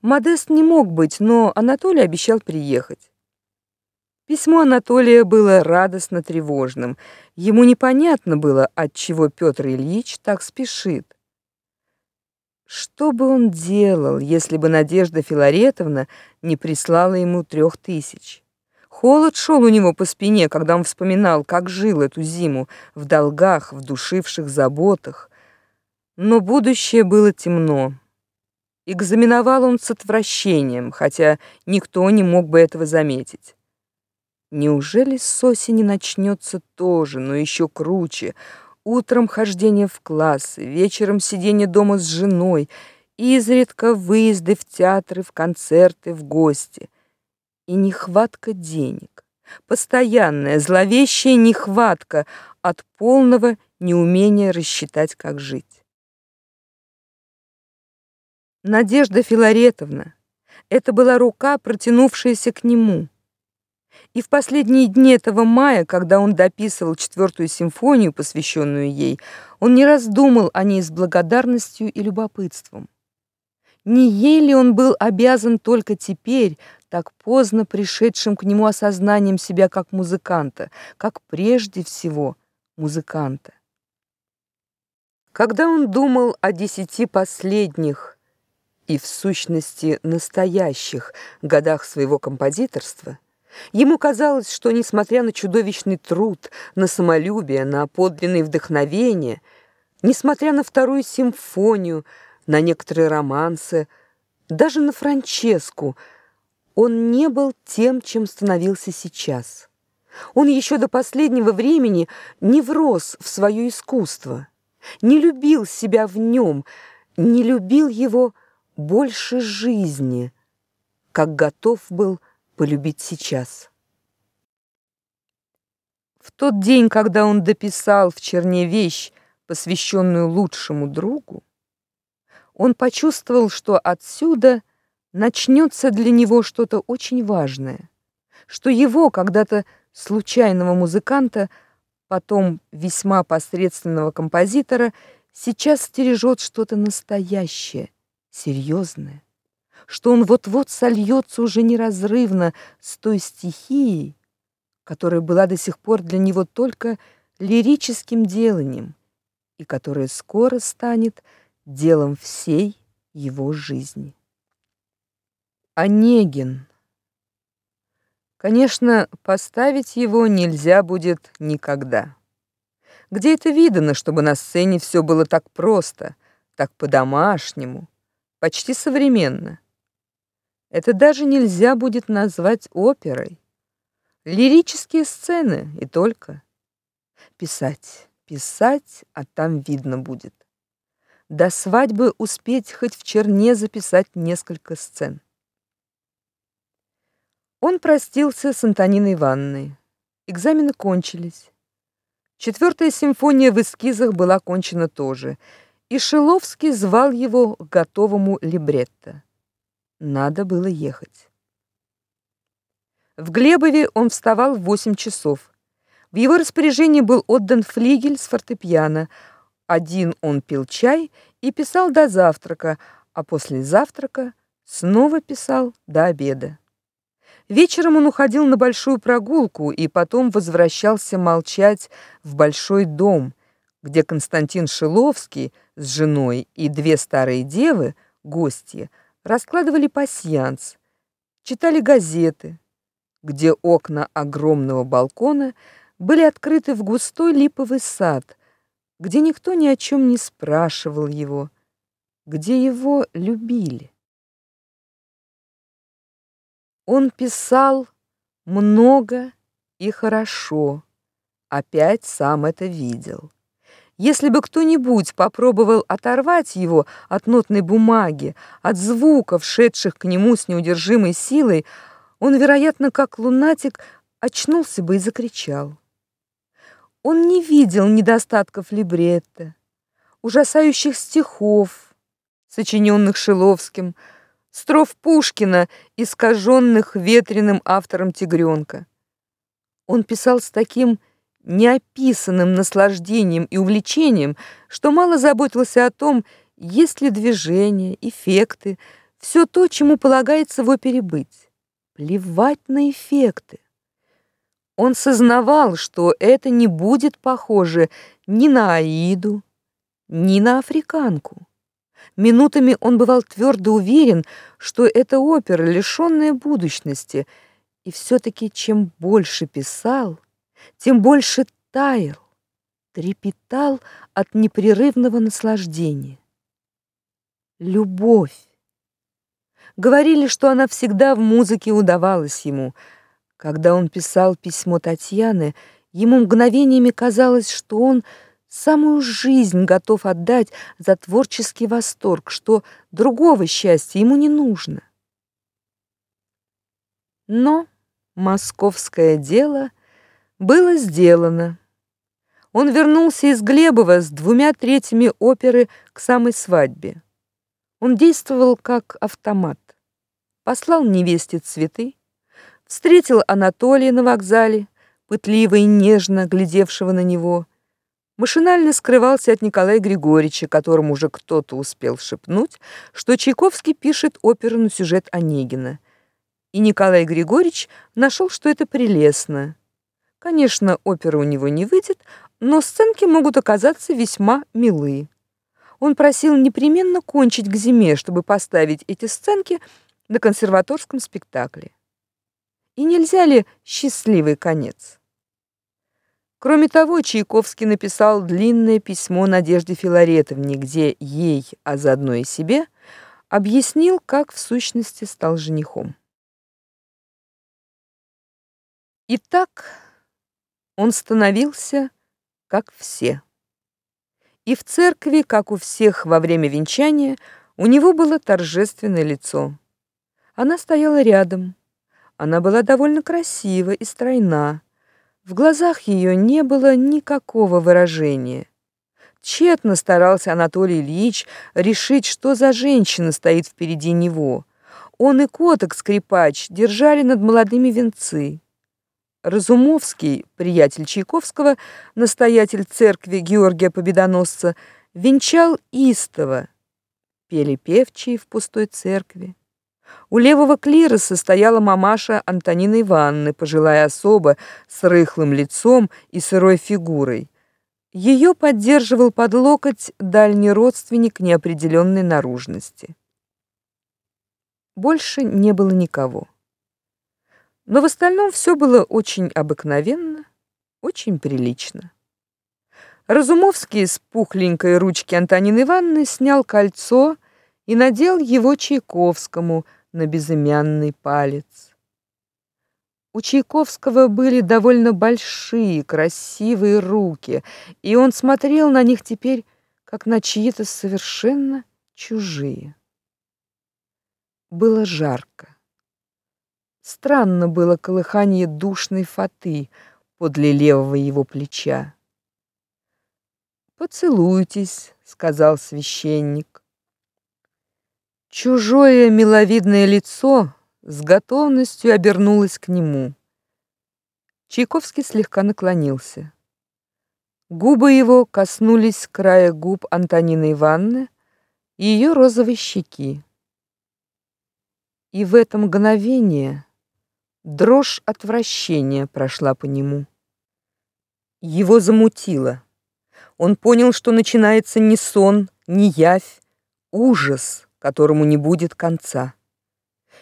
Модест не мог быть, но Анатолий обещал приехать. Письмо Анатолия было радостно тревожным. Ему непонятно было, от чего Петр Ильич так спешит. Что бы он делал, если бы Надежда Филаретовна не прислала ему трех тысяч? Холод шел у него по спине, когда он вспоминал, как жил эту зиму в долгах, в душивших заботах. Но будущее было темно. Экзаменовал он с отвращением, хотя никто не мог бы этого заметить. Неужели с осени начнется тоже, но еще круче? Утром хождение в классы, вечером сидение дома с женой, изредка выезды в театры, в концерты, в гости. И нехватка денег. Постоянная зловещая нехватка от полного неумения рассчитать, как жить. Надежда Филаретовна это была рука, протянувшаяся к нему. И в последние дни этого мая, когда он дописывал четвертую симфонию, посвященную ей, он не раз думал о ней с благодарностью и любопытством. Не ей ли он был обязан только теперь, так поздно пришедшим к нему осознанием себя как музыканта, как прежде всего музыканта? Когда он думал о десяти последних и в сущности настоящих годах своего композиторства, ему казалось, что несмотря на чудовищный труд, на самолюбие, на подлинное вдохновение, несмотря на вторую симфонию, на некоторые романсы, даже на Франческу, он не был тем, чем становился сейчас. Он еще до последнего времени не врос в свое искусство, не любил себя в нем, не любил его больше жизни, как готов был полюбить сейчас. В тот день, когда он дописал в черне вещь, посвященную лучшему другу, он почувствовал, что отсюда начнется для него что-то очень важное, что его когда-то случайного музыканта, потом весьма посредственного композитора, сейчас стережет что-то настоящее, серьезное, что он вот-вот сольется уже неразрывно с той стихией, которая была до сих пор для него только лирическим деланием и которая скоро станет делом всей его жизни. Онегин. Конечно, поставить его нельзя будет никогда. Где это видано, чтобы на сцене все было так просто, так по-домашнему, почти современно? Это даже нельзя будет назвать оперой. Лирические сцены и только. Писать, писать, а там видно будет. До свадьбы успеть хоть в черне записать несколько сцен. Он простился с Антониной Ивановной. Экзамены кончились. Четвертая симфония в эскизах была кончена тоже, и Шиловский звал его к готовому либретто. Надо было ехать. В Глебове он вставал в 8 часов. В его распоряжении был отдан флигель с фортепиано. Один он пил чай и писал до завтрака, а после завтрака снова писал до обеда. Вечером он уходил на большую прогулку и потом возвращался молчать в большой дом, где Константин Шиловский с женой и две старые девы, гости, раскладывали пасьянс, читали газеты, где окна огромного балкона были открыты в густой липовый сад, где никто ни о чем не спрашивал его, где его любили. Он писал много и хорошо. Опять сам это видел. Если бы кто-нибудь попробовал оторвать его от нотной бумаги, от звуков, шедших к нему с неудержимой силой, он, вероятно, как лунатик, очнулся бы и закричал. Он не видел недостатков либретто, ужасающих стихов, сочиненных Шиловским, строф Пушкина, искаженных ветреным автором Тигренка. Он писал с таким неописанным наслаждением и увлечением, что мало заботился о том, есть ли движения, эффекты, все то, чему полагается в опере быть. Плевать на эффекты. Он сознавал, что это не будет похоже ни на Аиду, ни на африканку. Минутами он бывал твердо уверен, что это опера, лишенная будущности, и все таки чем больше писал, тем больше таял, трепетал от непрерывного наслаждения. Любовь. Говорили, что она всегда в музыке удавалась ему. Когда он писал письмо Татьяны, ему мгновениями казалось, что он самую жизнь готов отдать за творческий восторг, что другого счастья ему не нужно. Но московское дело было сделано. Он вернулся из Глебова с двумя третьими оперы к самой свадьбе. Он действовал как автомат. Послал невесте цветы, встретил Анатолия на вокзале, пытливо и нежно глядевшего на него, машинально скрывался от Николая Григорьевича, которому уже кто-то успел шепнуть, что Чайковский пишет оперу на сюжет Онегина. И Николай Григорьевич нашел, что это прелестно. Конечно, опера у него не выйдет, но сценки могут оказаться весьма милые. Он просил непременно кончить к зиме, чтобы поставить эти сценки на консерваторском спектакле. И нельзя ли счастливый конец? Кроме того, Чайковский написал длинное письмо Надежде Филаретовне, где ей, а заодно и себе, объяснил, как в сущности стал женихом. Итак, он становился как все. И в церкви, как у всех во время венчания, у него было торжественное лицо. Она стояла рядом. Она была довольно красива и стройна. В глазах ее не было никакого выражения. Тщетно старался Анатолий Ильич решить, что за женщина стоит впереди него. Он и коток скрипач держали над молодыми венцы. Разумовский, приятель Чайковского, настоятель церкви Георгия Победоносца, венчал истово. Пели певчие в пустой церкви. У левого клироса стояла мамаша Антонины Ивановны, пожилая особа с рыхлым лицом и сырой фигурой. Ее поддерживал под локоть дальний родственник неопределенной наружности. Больше не было никого. Но в остальном все было очень обыкновенно, очень прилично. Разумовский с пухленькой ручки Антонины Ивановны снял кольцо и надел его Чайковскому на безымянный палец. У Чайковского были довольно большие, красивые руки, и он смотрел на них теперь как на чьи-то совершенно чужие. Было жарко. Странно было колыхание душной фаты подле левого его плеча. Поцелуйтесь, сказал священник. Чужое миловидное лицо с готовностью обернулось к нему. Чайковский слегка наклонился. Губы его коснулись края губ Антонины Ивановны и ее розовой щеки. И в это мгновение Дрожь отвращения прошла по нему. Его замутило. Он понял, что начинается не сон, не явь, ужас, которому не будет конца.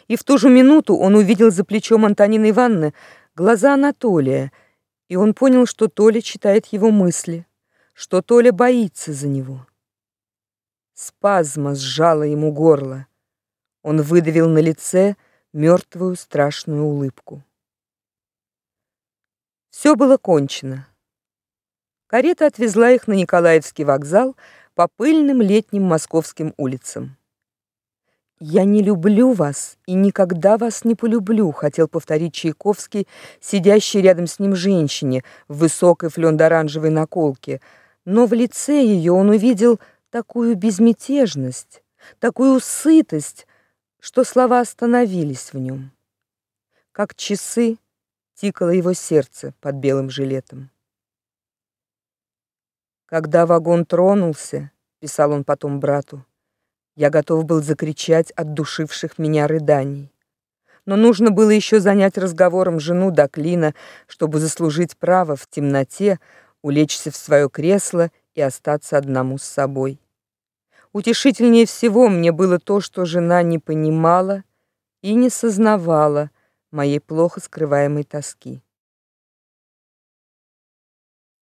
И в ту же минуту он увидел за плечом Антонины Ивановны глаза Анатолия, и он понял, что Толя читает его мысли, что Толя боится за него. Спазма сжала ему горло. Он выдавил на лице мертвую страшную улыбку. Все было кончено. Карета отвезла их на Николаевский вокзал по пыльным летним московским улицам. Я не люблю вас и никогда вас не полюблю, хотел повторить Чайковский, сидящий рядом с ним женщине в высокой флёндоранжевой наколке, но в лице ее он увидел такую безмятежность, такую сытость, что слова остановились в нем. Как часы тикало его сердце под белым жилетом. Когда вагон тронулся, писал он потом брату, я готов был закричать от душивших меня рыданий. Но нужно было еще занять разговором жену до клина, чтобы заслужить право в темноте улечься в свое кресло и остаться одному с собой. Утешительнее всего мне было то, что жена не понимала и не сознавала моей плохо скрываемой тоски.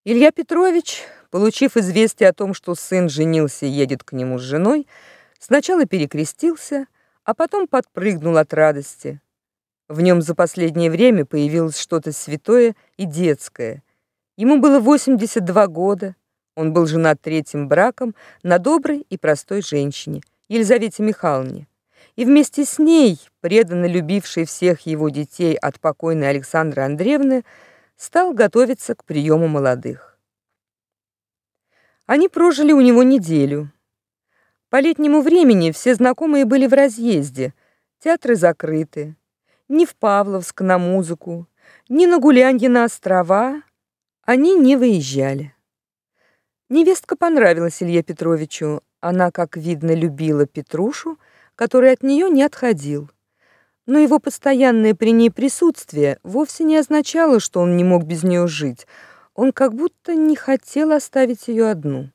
Илья Петрович, получив известие о том, что сын женился и едет к нему с женой, сначала перекрестился, а потом подпрыгнул от радости. В нем за последнее время появилось что-то святое и детское. Ему было 82 года, он был женат третьим браком на доброй и простой женщине, Елизавете Михайловне. И вместе с ней, преданно любившей всех его детей от покойной Александры Андреевны, стал готовиться к приему молодых. Они прожили у него неделю. По летнему времени все знакомые были в разъезде, театры закрыты. Ни в Павловск на музыку, ни на гулянье на острова они не выезжали. Невестка понравилась Илье Петровичу. Она, как видно, любила Петрушу, который от нее не отходил. Но его постоянное при ней присутствие вовсе не означало, что он не мог без нее жить. Он как будто не хотел оставить ее одну.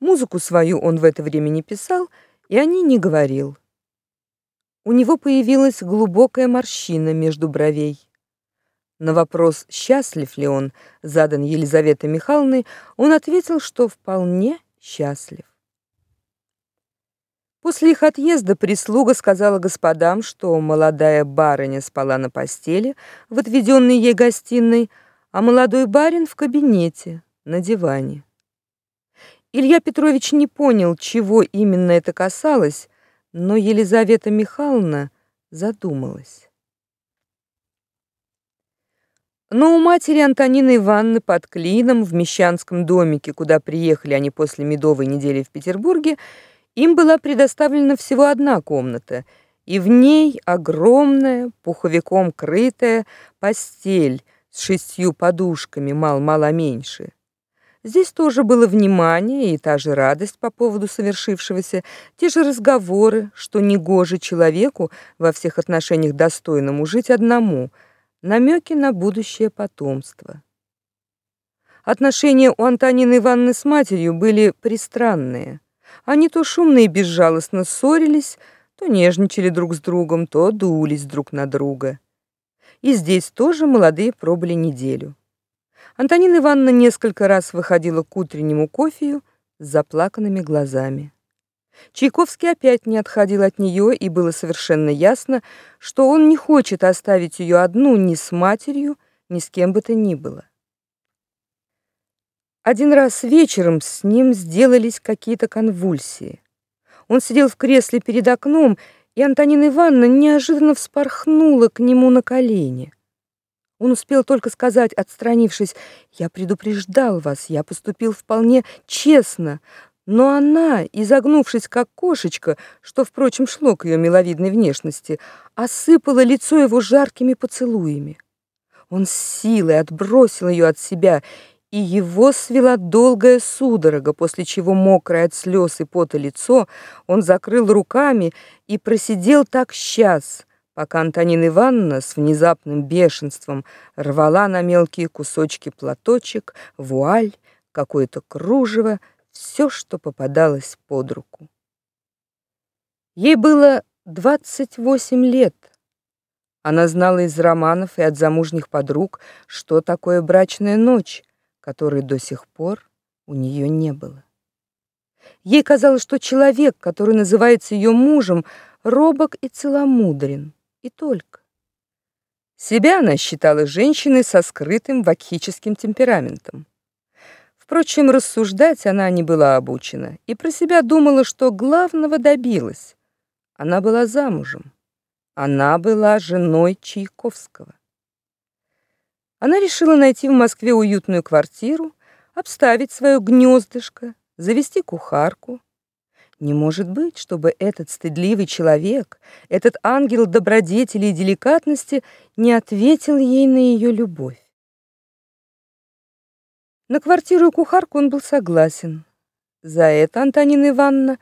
Музыку свою он в это время не писал и о ней не говорил. У него появилась глубокая морщина между бровей. На вопрос, счастлив ли он, задан Елизаветой Михайловной, он ответил, что вполне счастлив. После их отъезда прислуга сказала господам, что молодая барыня спала на постели в отведенной ей гостиной, а молодой барин в кабинете на диване. Илья Петрович не понял, чего именно это касалось, но Елизавета Михайловна задумалась. Но у матери Антонины Ивановны под Клином в Мещанском домике, куда приехали они после медовой недели в Петербурге, им была предоставлена всего одна комната, и в ней огромная, пуховиком крытая постель с шестью подушками, мал-мало меньше. Здесь тоже было внимание и та же радость по поводу совершившегося, те же разговоры, что негоже человеку во всех отношениях достойному жить одному, намеки на будущее потомство. Отношения у Антонины Ивановны с матерью были пристранные. Они то шумно и безжалостно ссорились, то нежничали друг с другом, то дулись друг на друга. И здесь тоже молодые пробыли неделю. Антонина Ивановна несколько раз выходила к утреннему кофею с заплаканными глазами. Чайковский опять не отходил от нее, и было совершенно ясно, что он не хочет оставить ее одну ни с матерью, ни с кем бы то ни было. Один раз вечером с ним сделались какие-то конвульсии. Он сидел в кресле перед окном, и Антонина Ивановна неожиданно вспорхнула к нему на колени. Он успел только сказать, отстранившись, «Я предупреждал вас, я поступил вполне честно». Но она, изогнувшись как кошечка, что, впрочем, шло к ее миловидной внешности, осыпала лицо его жаркими поцелуями. Он с силой отбросил ее от себя, и его свела долгая судорога, после чего мокрое от слез и пота лицо он закрыл руками и просидел так час, пока Антонина Ивановна с внезапным бешенством рвала на мелкие кусочки платочек, вуаль, какое-то кружево, все, что попадалось под руку. Ей было 28 лет. Она знала из романов и от замужних подруг, что такое брачная ночь, которой до сих пор у нее не было. Ей казалось, что человек, который называется ее мужем, робок и целомудрен и только. Себя она считала женщиной со скрытым вакхическим темпераментом. Впрочем, рассуждать она не была обучена и про себя думала, что главного добилась. Она была замужем. Она была женой Чайковского. Она решила найти в Москве уютную квартиру, обставить свое гнездышко, завести кухарку, не может быть, чтобы этот стыдливый человек, этот ангел добродетели и деликатности не ответил ей на ее любовь. На квартиру и кухарку он был согласен. За это Антонина Ивановна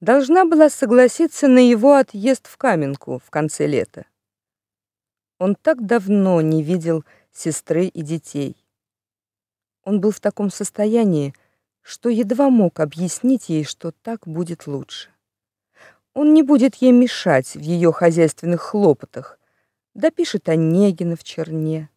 должна была согласиться на его отъезд в Каменку в конце лета. Он так давно не видел сестры и детей. Он был в таком состоянии, что едва мог объяснить ей, что так будет лучше. Он не будет ей мешать в ее хозяйственных хлопотах, допишет Онегина в черне.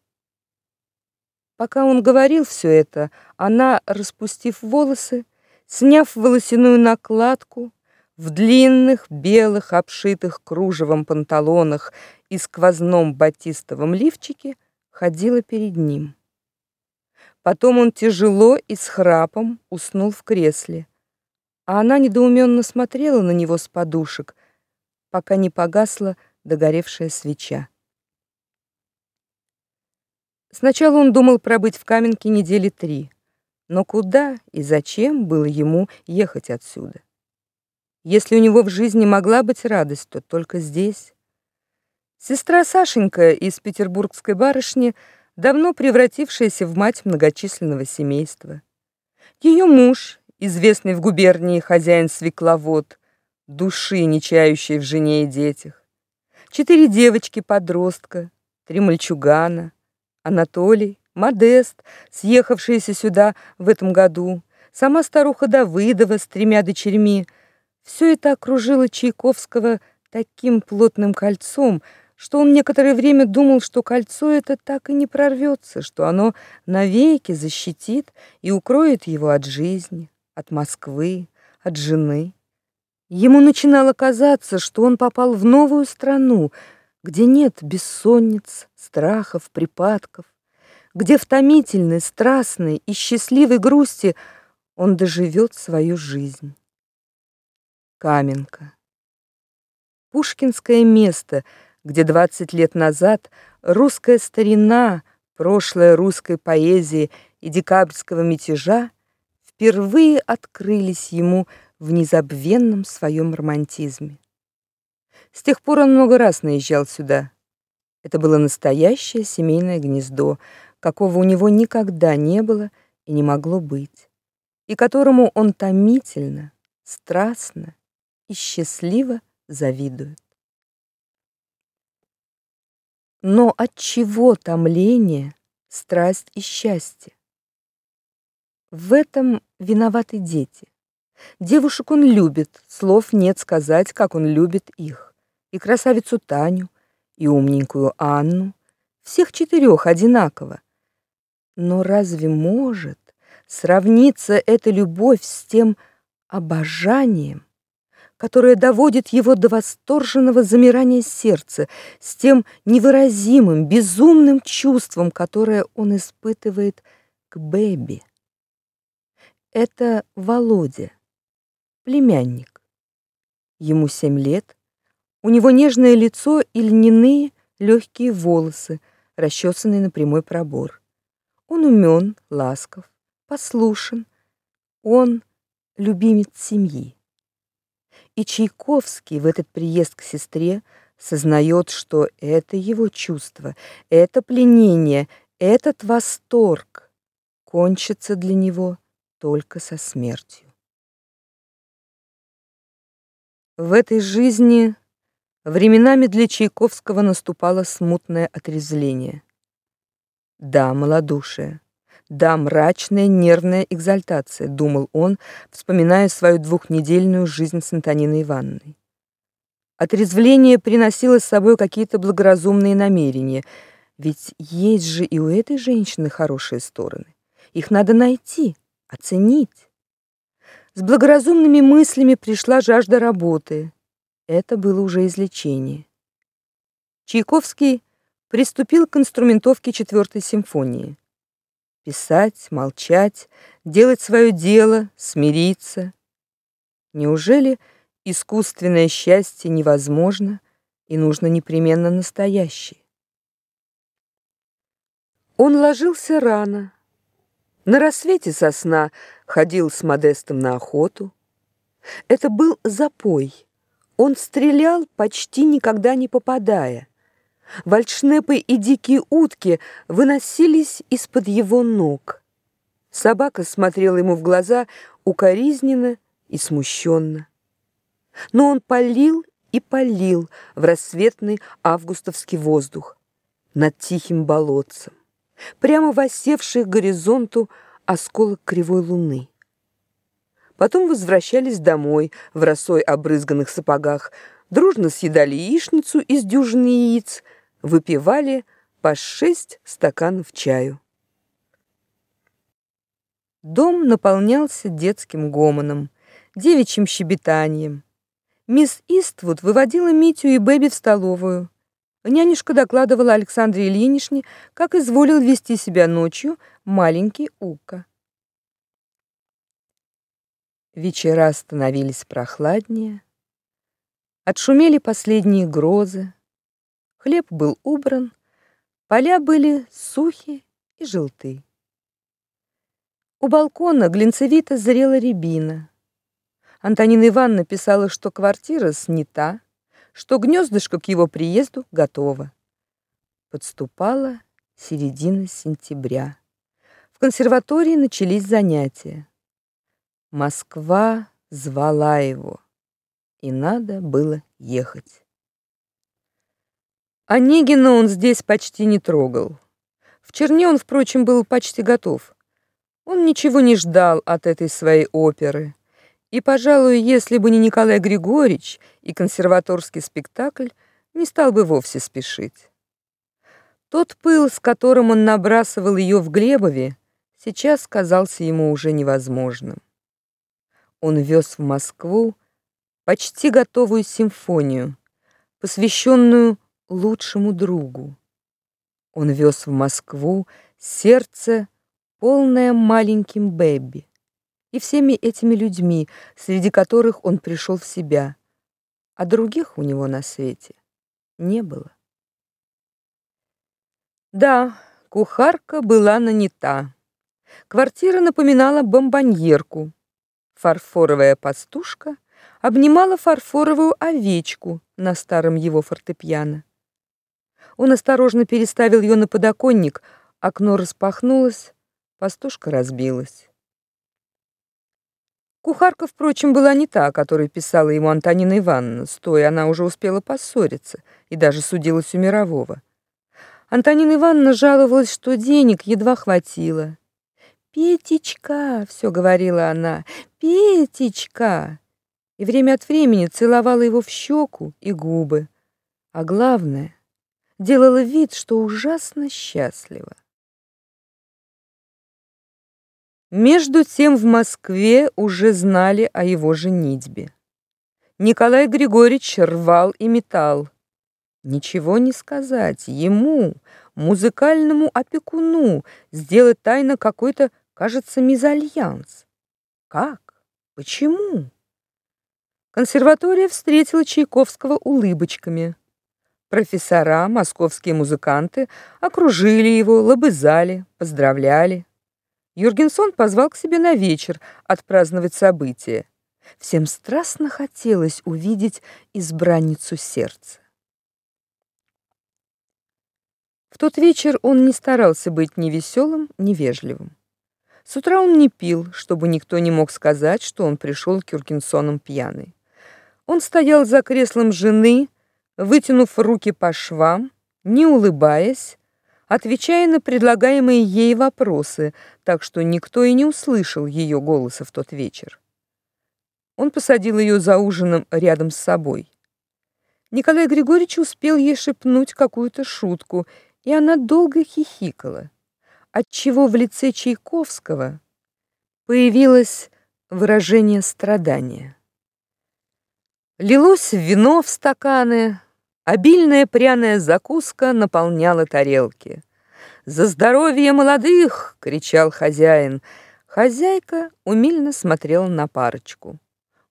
Пока он говорил все это, она, распустив волосы, сняв волосяную накладку, в длинных белых обшитых кружевом панталонах и сквозном батистовом лифчике ходила перед ним. Потом он тяжело и с храпом уснул в кресле, а она недоуменно смотрела на него с подушек, пока не погасла догоревшая свеча. Сначала он думал пробыть в Каменке недели три, но куда и зачем было ему ехать отсюда? Если у него в жизни могла быть радость, то только здесь. Сестра Сашенька из петербургской барышни — давно превратившаяся в мать многочисленного семейства. Ее муж, известный в губернии хозяин свекловод, души не чающей в жене и детях. Четыре девочки-подростка, три мальчугана, Анатолий, Модест, съехавшиеся сюда в этом году, сама старуха Давыдова с тремя дочерьми. Все это окружило Чайковского таким плотным кольцом, что он некоторое время думал, что кольцо это так и не прорвется, что оно навеки защитит и укроет его от жизни, от Москвы, от жены. Ему начинало казаться, что он попал в новую страну, где нет бессонниц, страхов, припадков, где в томительной, страстной и счастливой грусти он доживет свою жизнь. Каменка. Пушкинское место, где 20 лет назад русская старина, прошлое русской поэзии и декабрьского мятежа впервые открылись ему в незабвенном своем романтизме. С тех пор он много раз наезжал сюда. Это было настоящее семейное гнездо, какого у него никогда не было и не могло быть, и которому он томительно, страстно и счастливо завидует. Но от чего томление, страсть и счастье? В этом виноваты дети. Девушек он любит, слов нет сказать, как он любит их. И красавицу Таню, и умненькую Анну, всех четырех одинаково. Но разве может сравниться эта любовь с тем обожанием, которое доводит его до восторженного замирания сердца, с тем невыразимым, безумным чувством, которое он испытывает к Бэби? Это Володя, племянник. Ему семь лет, у него нежное лицо и льняные легкие волосы, расчесанные на прямой пробор. Он умен, ласков, послушен. Он любимец семьи. И Чайковский в этот приезд к сестре сознает, что это его чувство, это пленение, этот восторг кончится для него только со смертью. В этой жизни временами для Чайковского наступало смутное отрезвление. Да, малодушие. Да, мрачная нервная экзальтация, думал он, вспоминая свою двухнедельную жизнь с Антониной Ивановной. Отрезвление приносило с собой какие-то благоразумные намерения, ведь есть же и у этой женщины хорошие стороны. Их надо найти оценить. С благоразумными мыслями пришла жажда работы. Это было уже излечение. Чайковский приступил к инструментовке четвертой симфонии. Писать, молчать, делать свое дело, смириться. Неужели искусственное счастье невозможно и нужно непременно настоящее? Он ложился рано, на рассвете сосна ходил с Модестом на охоту. Это был запой. Он стрелял, почти никогда не попадая. Вальшнепы и дикие утки выносились из-под его ног. Собака смотрела ему в глаза укоризненно и смущенно. Но он полил и полил в рассветный августовский воздух над тихим болотцем прямо воссевший к горизонту осколок кривой луны. Потом возвращались домой в росой обрызганных сапогах, дружно съедали яичницу из дюжины яиц, выпивали по шесть стаканов чаю. Дом наполнялся детским гомоном, девичьим щебетанием. Мисс Иствуд выводила Митю и Бэби в столовую. Нянюшка докладывала Александре Ильиничне, как изволил вести себя ночью маленький Ука. Вечера становились прохладнее, отшумели последние грозы, хлеб был убран, поля были сухи и желты. У балкона глинцевито зрела рябина. Антонина Ивановна писала, что квартира снята, что гнездышко к его приезду готово. Подступала середина сентября. В консерватории начались занятия. Москва звала его, и надо было ехать. Онегина он здесь почти не трогал. В Черне он, впрочем, был почти готов. Он ничего не ждал от этой своей оперы. И, пожалуй, если бы не Николай Григорьевич и консерваторский спектакль, не стал бы вовсе спешить. Тот пыл, с которым он набрасывал ее в Глебове, сейчас казался ему уже невозможным. Он вез в Москву почти готовую симфонию, посвященную лучшему другу. Он вез в Москву сердце, полное маленьким Бэби, и всеми этими людьми, среди которых он пришел в себя, а других у него на свете не было. Да, кухарка была нанята. Квартира напоминала бомбоньерку. Фарфоровая пастушка обнимала фарфоровую овечку на старом его фортепиано. Он осторожно переставил ее на подоконник, окно распахнулось, пастушка разбилась. Кухарка, впрочем, была не та, о которой писала ему Антонина Ивановна. Стоя она уже успела поссориться и даже судилась у мирового. Антонина Ивановна жаловалась, что денег едва хватило. «Петечка!» — все говорила она. «Петечка!» И время от времени целовала его в щеку и губы. А главное, делала вид, что ужасно счастлива. Между тем в Москве уже знали о его женитьбе. Николай Григорьевич рвал и метал. Ничего не сказать ему, музыкальному опекуну, сделать тайно какой-то, кажется, мезальянс. Как? Почему? Консерватория встретила Чайковского улыбочками. Профессора, московские музыканты окружили его, лобызали, поздравляли. Юргенсон позвал к себе на вечер отпраздновать событие. Всем страстно хотелось увидеть избранницу сердца. В тот вечер он не старался быть ни веселым, ни вежливым. С утра он не пил, чтобы никто не мог сказать, что он пришел к Юргенсонам пьяный. Он стоял за креслом жены, вытянув руки по швам, не улыбаясь, отвечая на предлагаемые ей вопросы, так что никто и не услышал ее голоса в тот вечер. Он посадил ее за ужином рядом с собой. Николай Григорьевич успел ей шепнуть какую-то шутку, и она долго хихикала, отчего в лице Чайковского появилось выражение страдания. Лилось вино в стаканы, Обильная пряная закуска наполняла тарелки. «За здоровье молодых!» — кричал хозяин. Хозяйка умильно смотрела на парочку.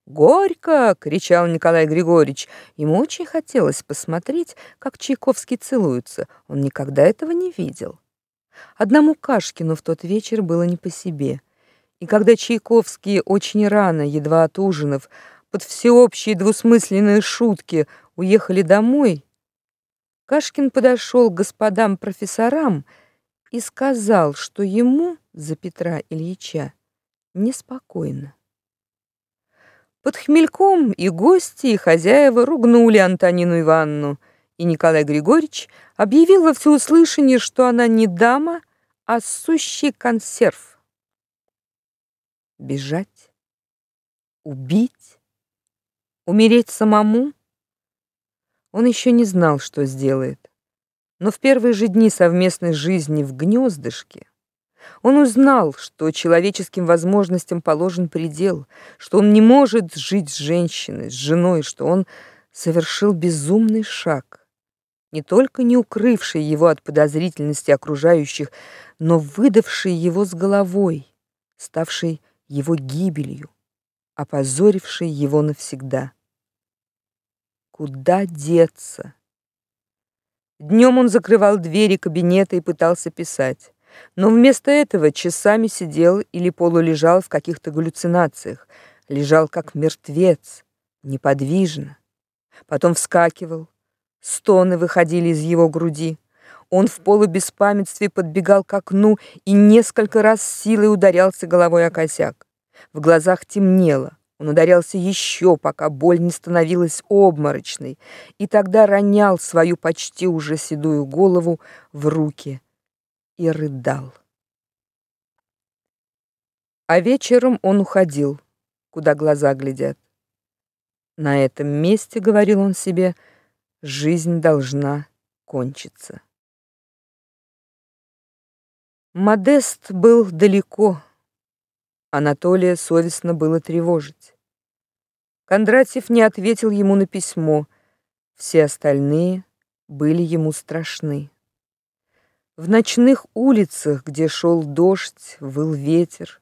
«Горько!» — кричал Николай Григорьевич. Ему очень хотелось посмотреть, как Чайковский целуется. Он никогда этого не видел. Одному Кашкину в тот вечер было не по себе. И когда Чайковский очень рано, едва отужинав, под всеобщие двусмысленные шутки уехали домой, Кашкин подошел к господам профессорам и сказал, что ему за Петра Ильича неспокойно. Под хмельком и гости, и хозяева ругнули Антонину Ивановну, и Николай Григорьевич объявил во всеуслышание, что она не дама, а сущий консерв. Бежать? Убить? Умереть самому? Он еще не знал, что сделает. Но в первые же дни совместной жизни в гнездышке он узнал, что человеческим возможностям положен предел, что он не может жить с женщиной, с женой, что он совершил безумный шаг, не только не укрывший его от подозрительности окружающих, но выдавший его с головой, ставший его гибелью опозоривший его навсегда. Куда деться? Днем он закрывал двери кабинета и пытался писать, но вместо этого часами сидел или полулежал в каких-то галлюцинациях, лежал как мертвец, неподвижно. Потом вскакивал, стоны выходили из его груди. Он в полубеспамятстве подбегал к окну и несколько раз силой ударялся головой о косяк. В глазах темнело. Он ударялся еще, пока боль не становилась обморочной, и тогда ронял свою почти уже седую голову в руки и рыдал. А вечером он уходил, куда глаза глядят. На этом месте, говорил он себе, жизнь должна кончиться. Модест был далеко. Анатолия совестно было тревожить. Кондратьев не ответил ему на письмо. Все остальные были ему страшны. В ночных улицах, где шел дождь, выл ветер,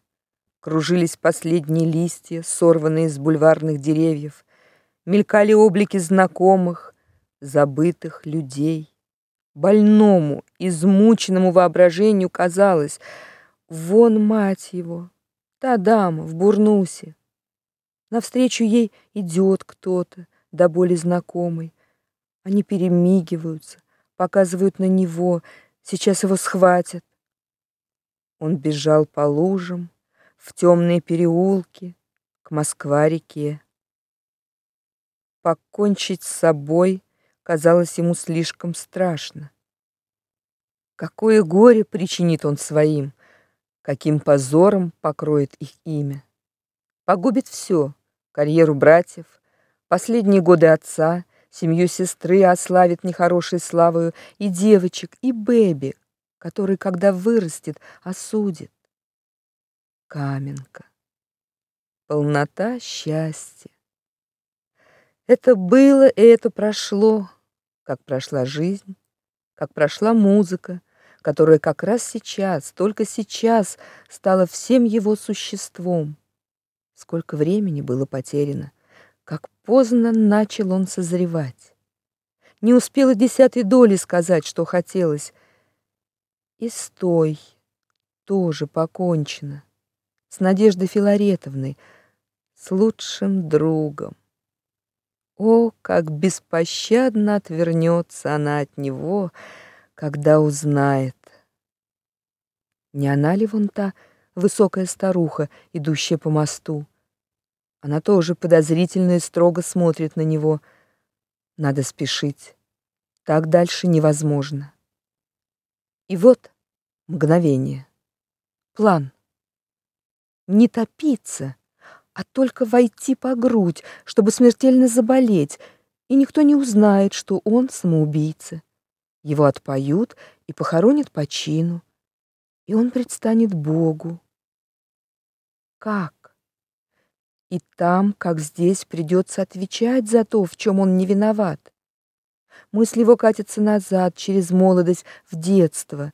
кружились последние листья, сорванные с бульварных деревьев, мелькали облики знакомых, забытых людей. Больному, измученному воображению казалось, вон мать его, та дама в бурнусе. Навстречу ей идет кто-то, до боли знакомый. Они перемигиваются, показывают на него, Сейчас его схватят. Он бежал по лужам, в темные переулки, к Москва-реке. Покончить с собой казалось ему слишком страшно. Какое горе причинит он своим, каким позором покроет их имя. Погубит все: карьеру братьев, последние годы отца, Семью сестры ославит нехорошей славою и девочек, и Бэби, который, когда вырастет, осудит. Каменка. Полнота счастья. Это было и это прошло, как прошла жизнь, как прошла музыка, которая как раз сейчас, только сейчас стала всем его существом. Сколько времени было потеряно как поздно начал он созревать. Не успела десятой доли сказать, что хотелось. И стой тоже покончено. С Надеждой Филаретовной, с лучшим другом. О, как беспощадно отвернется она от него, когда узнает. Не она ли вон та высокая старуха, идущая по мосту? Она тоже подозрительно и строго смотрит на него. Надо спешить. Так дальше невозможно. И вот мгновение. План. Не топиться, а только войти по грудь, чтобы смертельно заболеть, и никто не узнает, что он самоубийца. Его отпоют и похоронят по чину, и он предстанет Богу. Как? И там, как здесь, придется отвечать за то, в чем он не виноват. Мысль его катится назад, через молодость, в детство.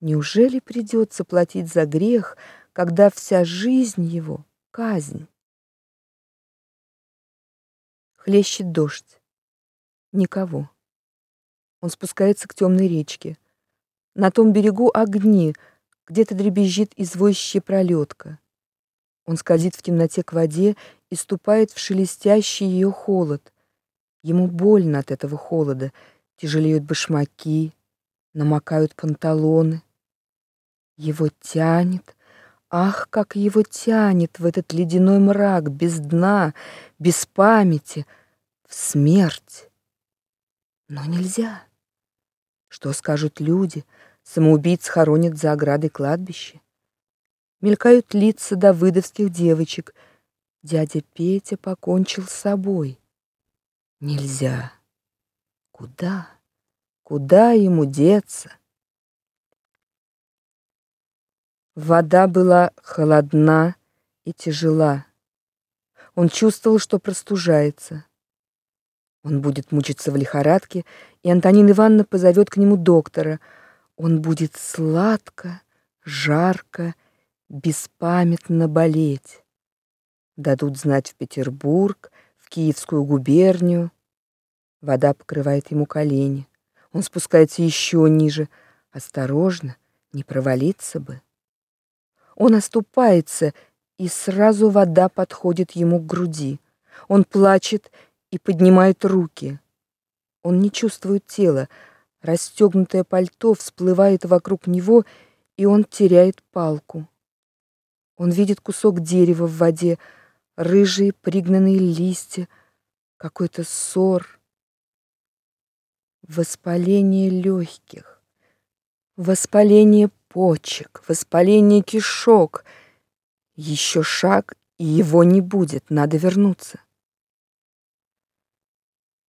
Неужели придется платить за грех, когда вся жизнь его — казнь? Хлещет дождь. Никого. Он спускается к темной речке. На том берегу огни, где-то дребезжит извозчая пролетка. Он скользит в темноте к воде и ступает в шелестящий ее холод. Ему больно от этого холода, тяжелеют башмаки, намокают панталоны. Его тянет, ах, как его тянет в этот ледяной мрак, без дна, без памяти, в смерть. Но нельзя. Что скажут люди? Самоубийц хоронят за оградой кладбища мелькают лица давыдовских девочек. Дядя Петя покончил с собой. Нельзя. Куда? Куда ему деться? Вода была холодна и тяжела. Он чувствовал, что простужается. Он будет мучиться в лихорадке, и Антонина Ивановна позовет к нему доктора. Он будет сладко, жарко беспамятно болеть. Дадут знать в Петербург, в Киевскую губернию. Вода покрывает ему колени. Он спускается еще ниже. Осторожно, не провалиться бы. Он оступается, и сразу вода подходит ему к груди. Он плачет и поднимает руки. Он не чувствует тела. Расстегнутое пальто всплывает вокруг него, и он теряет палку. Он видит кусок дерева в воде, рыжие пригнанные листья, какой-то ссор, воспаление легких, воспаление почек, воспаление кишок. Еще шаг, и его не будет, надо вернуться.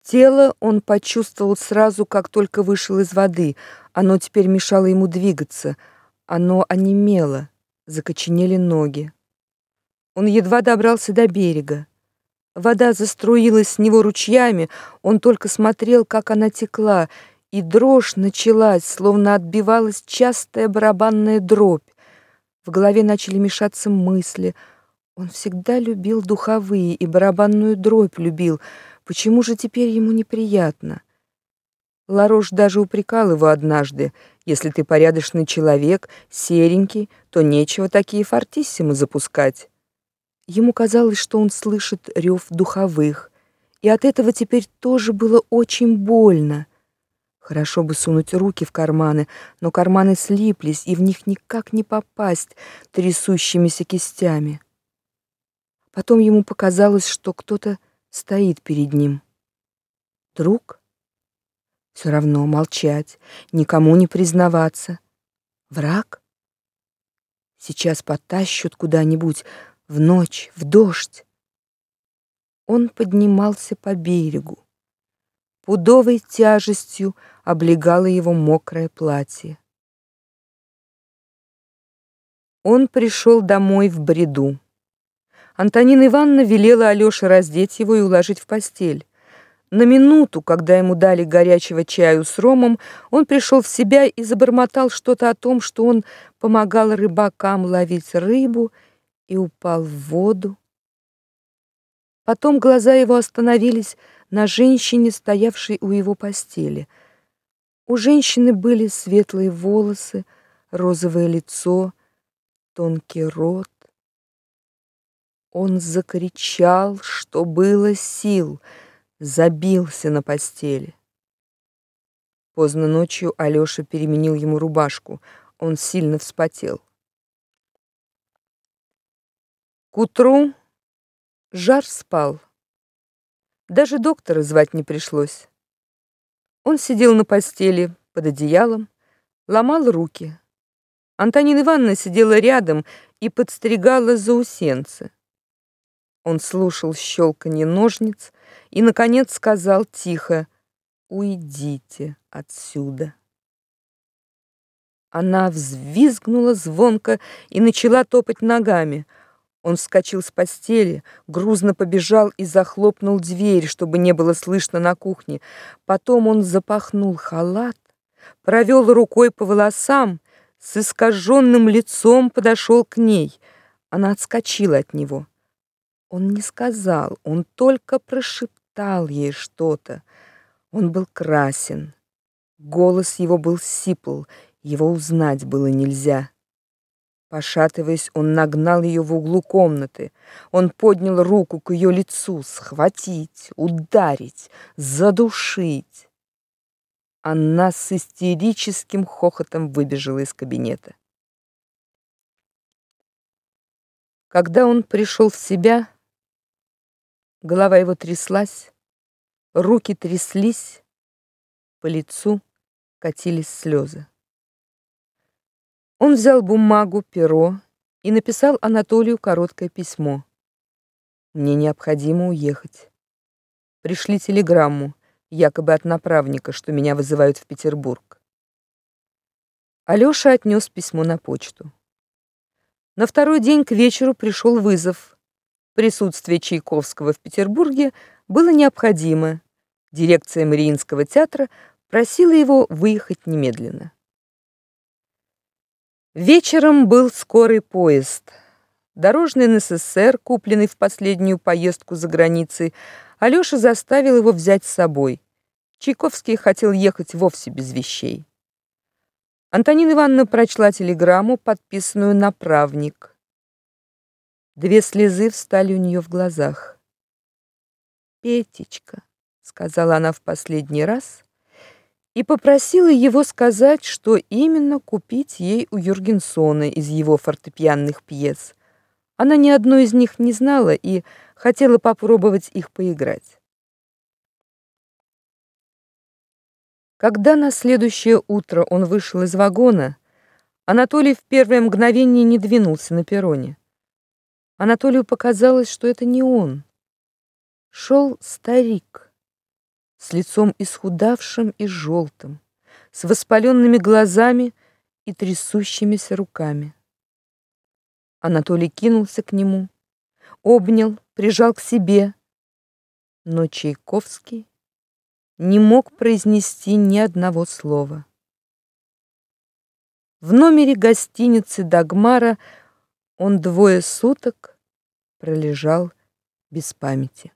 Тело он почувствовал сразу, как только вышел из воды. Оно теперь мешало ему двигаться. Оно онемело, закоченели ноги. Он едва добрался до берега. Вода заструилась с него ручьями, он только смотрел, как она текла, и дрожь началась, словно отбивалась частая барабанная дробь. В голове начали мешаться мысли. Он всегда любил духовые и барабанную дробь любил. Почему же теперь ему неприятно? Ларош даже упрекал его однажды. Если ты порядочный человек, серенький, то нечего такие фортиссимы запускать. Ему казалось, что он слышит рев духовых, и от этого теперь тоже было очень больно. Хорошо бы сунуть руки в карманы, но карманы слиплись, и в них никак не попасть трясущимися кистями. Потом ему показалось, что кто-то стоит перед ним. Друг? Все равно молчать, никому не признаваться. Враг? Сейчас потащут куда-нибудь, в ночь, в дождь. Он поднимался по берегу. Пудовой тяжестью облегало его мокрое платье. Он пришел домой в бреду. Антонина Ивановна велела Алёше раздеть его и уложить в постель. На минуту, когда ему дали горячего чаю с ромом, он пришел в себя и забормотал что-то о том, что он помогал рыбакам ловить рыбу и упал в воду. Потом глаза его остановились на женщине, стоявшей у его постели. У женщины были светлые волосы, розовое лицо, тонкий рот. Он закричал, что было сил, забился на постели. Поздно ночью Алёша переменил ему рубашку. Он сильно вспотел. К утру жар спал. Даже доктора звать не пришлось. Он сидел на постели под одеялом, ломал руки. Антонина Ивановна сидела рядом и подстригала заусенцы. Он слушал щелканье ножниц и, наконец, сказал тихо «Уйдите отсюда». Она взвизгнула звонко и начала топать ногами — он вскочил с постели, грузно побежал и захлопнул дверь, чтобы не было слышно на кухне. Потом он запахнул халат, провел рукой по волосам, с искаженным лицом подошел к ней. Она отскочила от него. Он не сказал, он только прошептал ей что-то. Он был красен. Голос его был сипл, его узнать было нельзя. Пошатываясь, он нагнал ее в углу комнаты. Он поднял руку к ее лицу, схватить, ударить, задушить. Она с истерическим хохотом выбежала из кабинета. Когда он пришел в себя, голова его тряслась, руки тряслись, по лицу катились слезы. Он взял бумагу, перо и написал Анатолию короткое письмо. Мне необходимо уехать. Пришли телеграмму, якобы от направника, что меня вызывают в Петербург. Алёша отнес письмо на почту. На второй день к вечеру пришел вызов. Присутствие Чайковского в Петербурге было необходимо. Дирекция Мариинского театра просила его выехать немедленно. Вечером был скорый поезд. Дорожный НССР, купленный в последнюю поездку за границей, Алёша заставил его взять с собой. Чайковский хотел ехать вовсе без вещей. Антонина Ивановна прочла телеграмму, подписанную «Направник». Две слезы встали у нее в глазах. «Петечка», — сказала она в последний раз, и попросила его сказать, что именно купить ей у Юргенсона из его фортепианных пьес. Она ни одной из них не знала и хотела попробовать их поиграть. Когда на следующее утро он вышел из вагона, Анатолий в первое мгновение не двинулся на перроне. Анатолию показалось, что это не он. Шел старик с лицом исхудавшим и желтым, с воспаленными глазами и трясущимися руками. Анатолий кинулся к нему, обнял, прижал к себе, но Чайковский не мог произнести ни одного слова. В номере гостиницы Дагмара он двое суток пролежал без памяти.